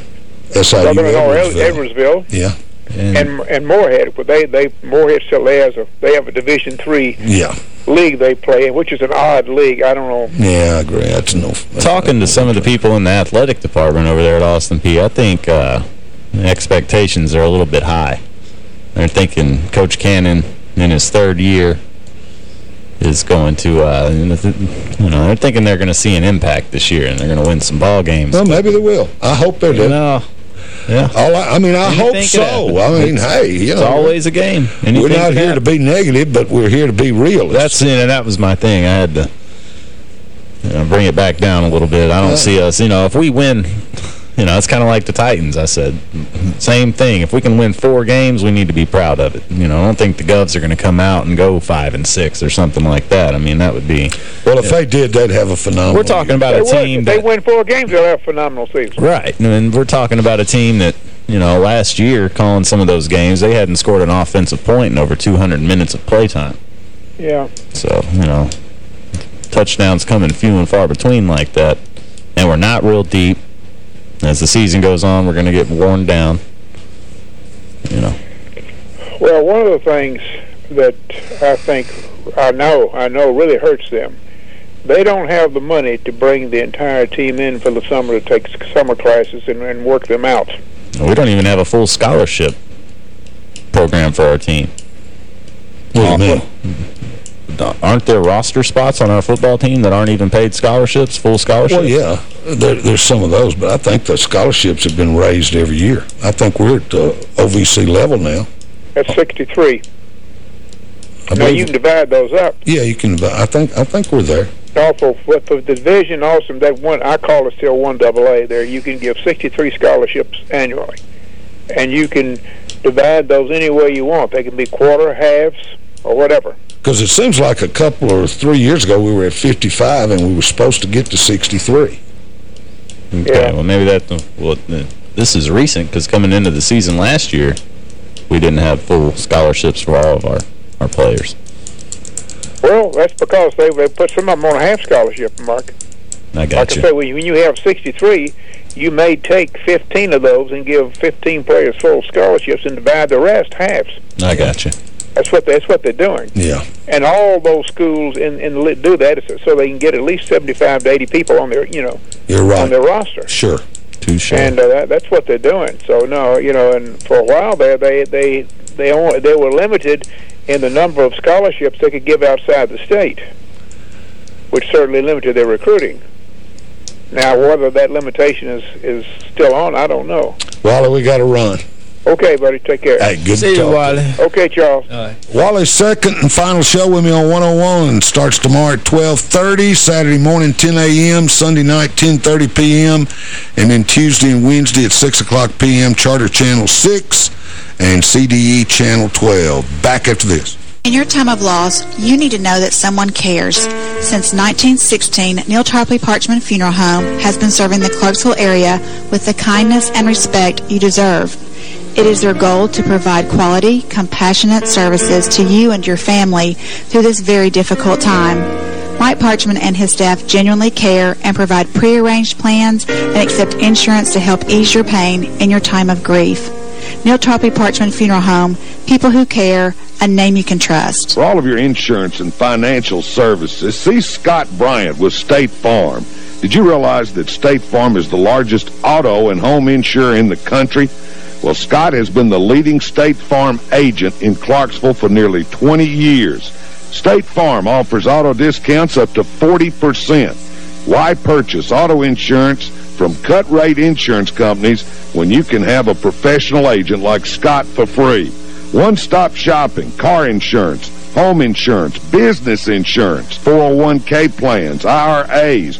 SIU Southern Edwardsville. Edwardsville Yeah. and and Morehead, but they they Morehead still has a they have a Division three Yeah. league they play in, which is an odd league. I don't know. Yeah, I agree. That's no... Talking to some of the people in the athletic department over there at Austin Peay, I think uh, expectations are a little bit high. They're thinking Coach Cannon in his third year is going to, uh, you know, they're thinking they're going to see an impact this year and they're going to win some ball games. Well, maybe they will. I hope they do. No. Yeah. All I, I mean, I hope so. I mean, It's- hey, you know, it's always a game. We're not here to be negative, but we're here to be realists. That's and that was my thing. I had to you know, bring it back down a little bit. I don't Yeah. see us, you know, if we win, you know, it's kind of like the Titans. I said, same thing. If we can win four games, we need to be proud of it. You know, I don't think the Govs are going to come out and go five and six or something like that. I mean, that would be. Well, if they did, they'd have a phenomenal We're talking about They a will. team If they win four games, they'll have a phenomenal season. right, and we're talking about a team that. You know, last year, calling some of those games, they hadn't scored an offensive point in over 200 minutes of playtime. Yeah. So, you know, touchdowns coming few and far between like that. And we're not real deep. As the season goes on, we're going to get worn down. You know. Well, one of the things that I think I know I know really hurts them. They don't have the money to bring the entire team in for the summer to take summer classes and, and work them out. We don't even have a full scholarship program for our team. Do you uh, mean? Aren't there roster spots on our football team that aren't even paid scholarships, full scholarships? Well, yeah, there, there's some of those, but I think the scholarships have been raised every year. I think we're at uh, OVC level now. That's 63. I Now believe- you can divide those up. Yeah, you can. I think. I think we're there. Also, with the division, also that one I call it still one double A. There, you can give 63 scholarships annually, and you can divide those any way you want. They can be quarter, halves, or whatever. Because it seems like a couple or three years ago we were at 55 and we were supposed to get to 63. Okay, well, maybe that, well, this is recent because coming into the season last year, we didn't have full scholarships for all of our, our players. Well, that's because they they put some of them on a half scholarship, Mark. I Like got I you. said, when you, when you have 63, you may take 15 of those and give 15 players full scholarships and divide the rest halves. I got you. That's what that's what they're doing. Yeah. And all those schools in in the do that so they can get at least 75 to 80 people on their you know You're right. on their roster. Sure. Touche. And uh, that, that's what they're doing. So no, you know, and for a while there, they they they only they were limited in the number of scholarships they could give outside the state, which certainly limited their recruiting. Now, whether that limitation is is still on, I don't know. Wally, we got to run. Okay, buddy, take care. Hey, good See to you, talk to Wally. Okay, Charles. Wally's second and final show with me on 101 starts tomorrow at 12.30, Saturday morning 10 a.m., Sunday night 10.30 p.m., and then Tuesday and Wednesday at 6 o'clock p.m., Charter Channel 6 and CDE Channel 12. Back after this. In your time of loss, you need to know that someone cares. Since 1916, Neal Tarpley Parchman Funeral Home has been serving the Clarksville area with the kindness and respect you deserve. It is their goal to provide quality, compassionate services to you and your family through this very difficult time. Mike Parchman and his staff genuinely care and provide prearranged plans and accept insurance to help ease your pain in your time of grief. Neal Tarpley Parchman Funeral Home, people who care, a name you can trust. For all of your insurance and financial services, see Scott Bryant with State Farm. Did you realize that State Farm is the largest auto and home insurer in the country? Well, Scott has been the leading State Farm agent in Clarksville for nearly 20 years. State Farm offers auto discounts up to 40%. Why purchase auto insurance from cut-rate insurance companies when you can have a professional agent like Scott for free? One-stop shopping, car insurance, home insurance, business insurance, 401k plans, IRAs,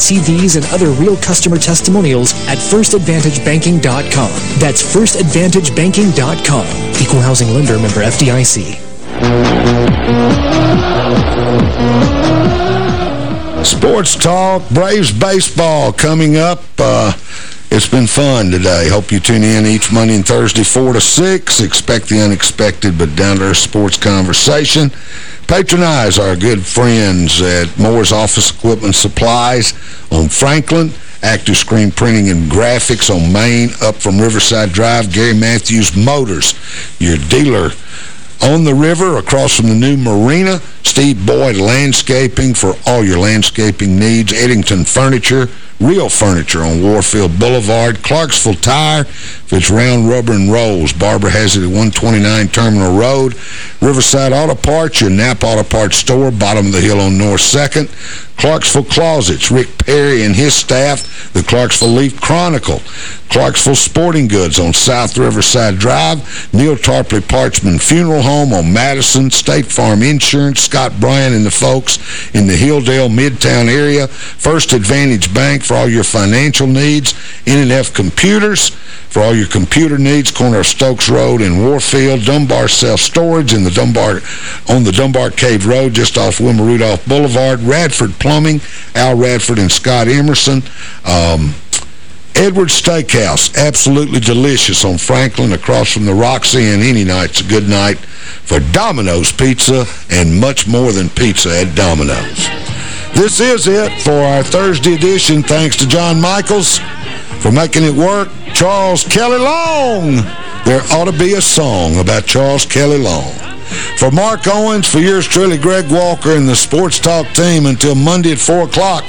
These and other real customer testimonials at firstadvantagebanking.com. That's firstadvantagebanking.com. Equal housing lender member FDIC. Sports Talk, Braves baseball coming up. Uh, it's been fun today. Hope you tune in each Monday and Thursday, 4 to 6. Expect the unexpected, but down-to-earth sports conversation. Patronize our good friends at Moore's Office Equipment Supplies on Franklin. Active Screen Printing and Graphics on Main, up from Riverside Drive. Gary Matthews Motors, your dealer on the river across from the new marina. Steve Boyd Landscaping for all your landscaping needs. Eddington Furniture, real furniture on Warfield Boulevard. Clarksville Tire, if it's round rubber and rolls. Barbara has it at 129 Terminal Road. Riverside Auto Parts, your NAPA Auto Parts store, bottom of the hill on North 2nd. Clarksville Closets, Rick Perry and his staff, the Clarksville Leaf Chronicle. Clarksville Sporting Goods on South Riverside Drive. Neal Tarpley Parchman Funeral Home on Madison. State Farm Insurance, Scott Bryan and the folks in the Hilldale Midtown area. First Advantage Bank for all your financial needs. N&F Computers for all your computer needs. Corner of Stokes Road in Warfield. Dunbar Self-Storage in the Dunbar on the Dunbar Cave Road just off Wilma Rudolph Boulevard. Radford Plumbing, Al Radford and Scott Emerson. Um, Edwards Steakhouse, absolutely delicious on Franklin across from the Roxy, and any night's a good night for Domino's Pizza and much more than pizza at Domino's. This is it for our Thursday edition. Thanks to John Michaels for making it work. Charles Kelly Long. There ought to be a song about Charles Kelly Long. For Mark Owens, for yours truly, Greg Walker, and the Sports Talk team until Monday at 4 o'clock.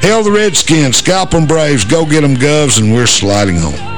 Hail the Redskins, scalp 'em Braves, go get them Govs, and we're sliding home.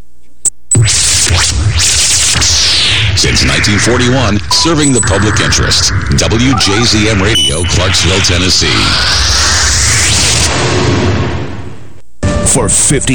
Since 1941, serving the public interest. WJZM Radio, Clarksville, Tennessee. For 50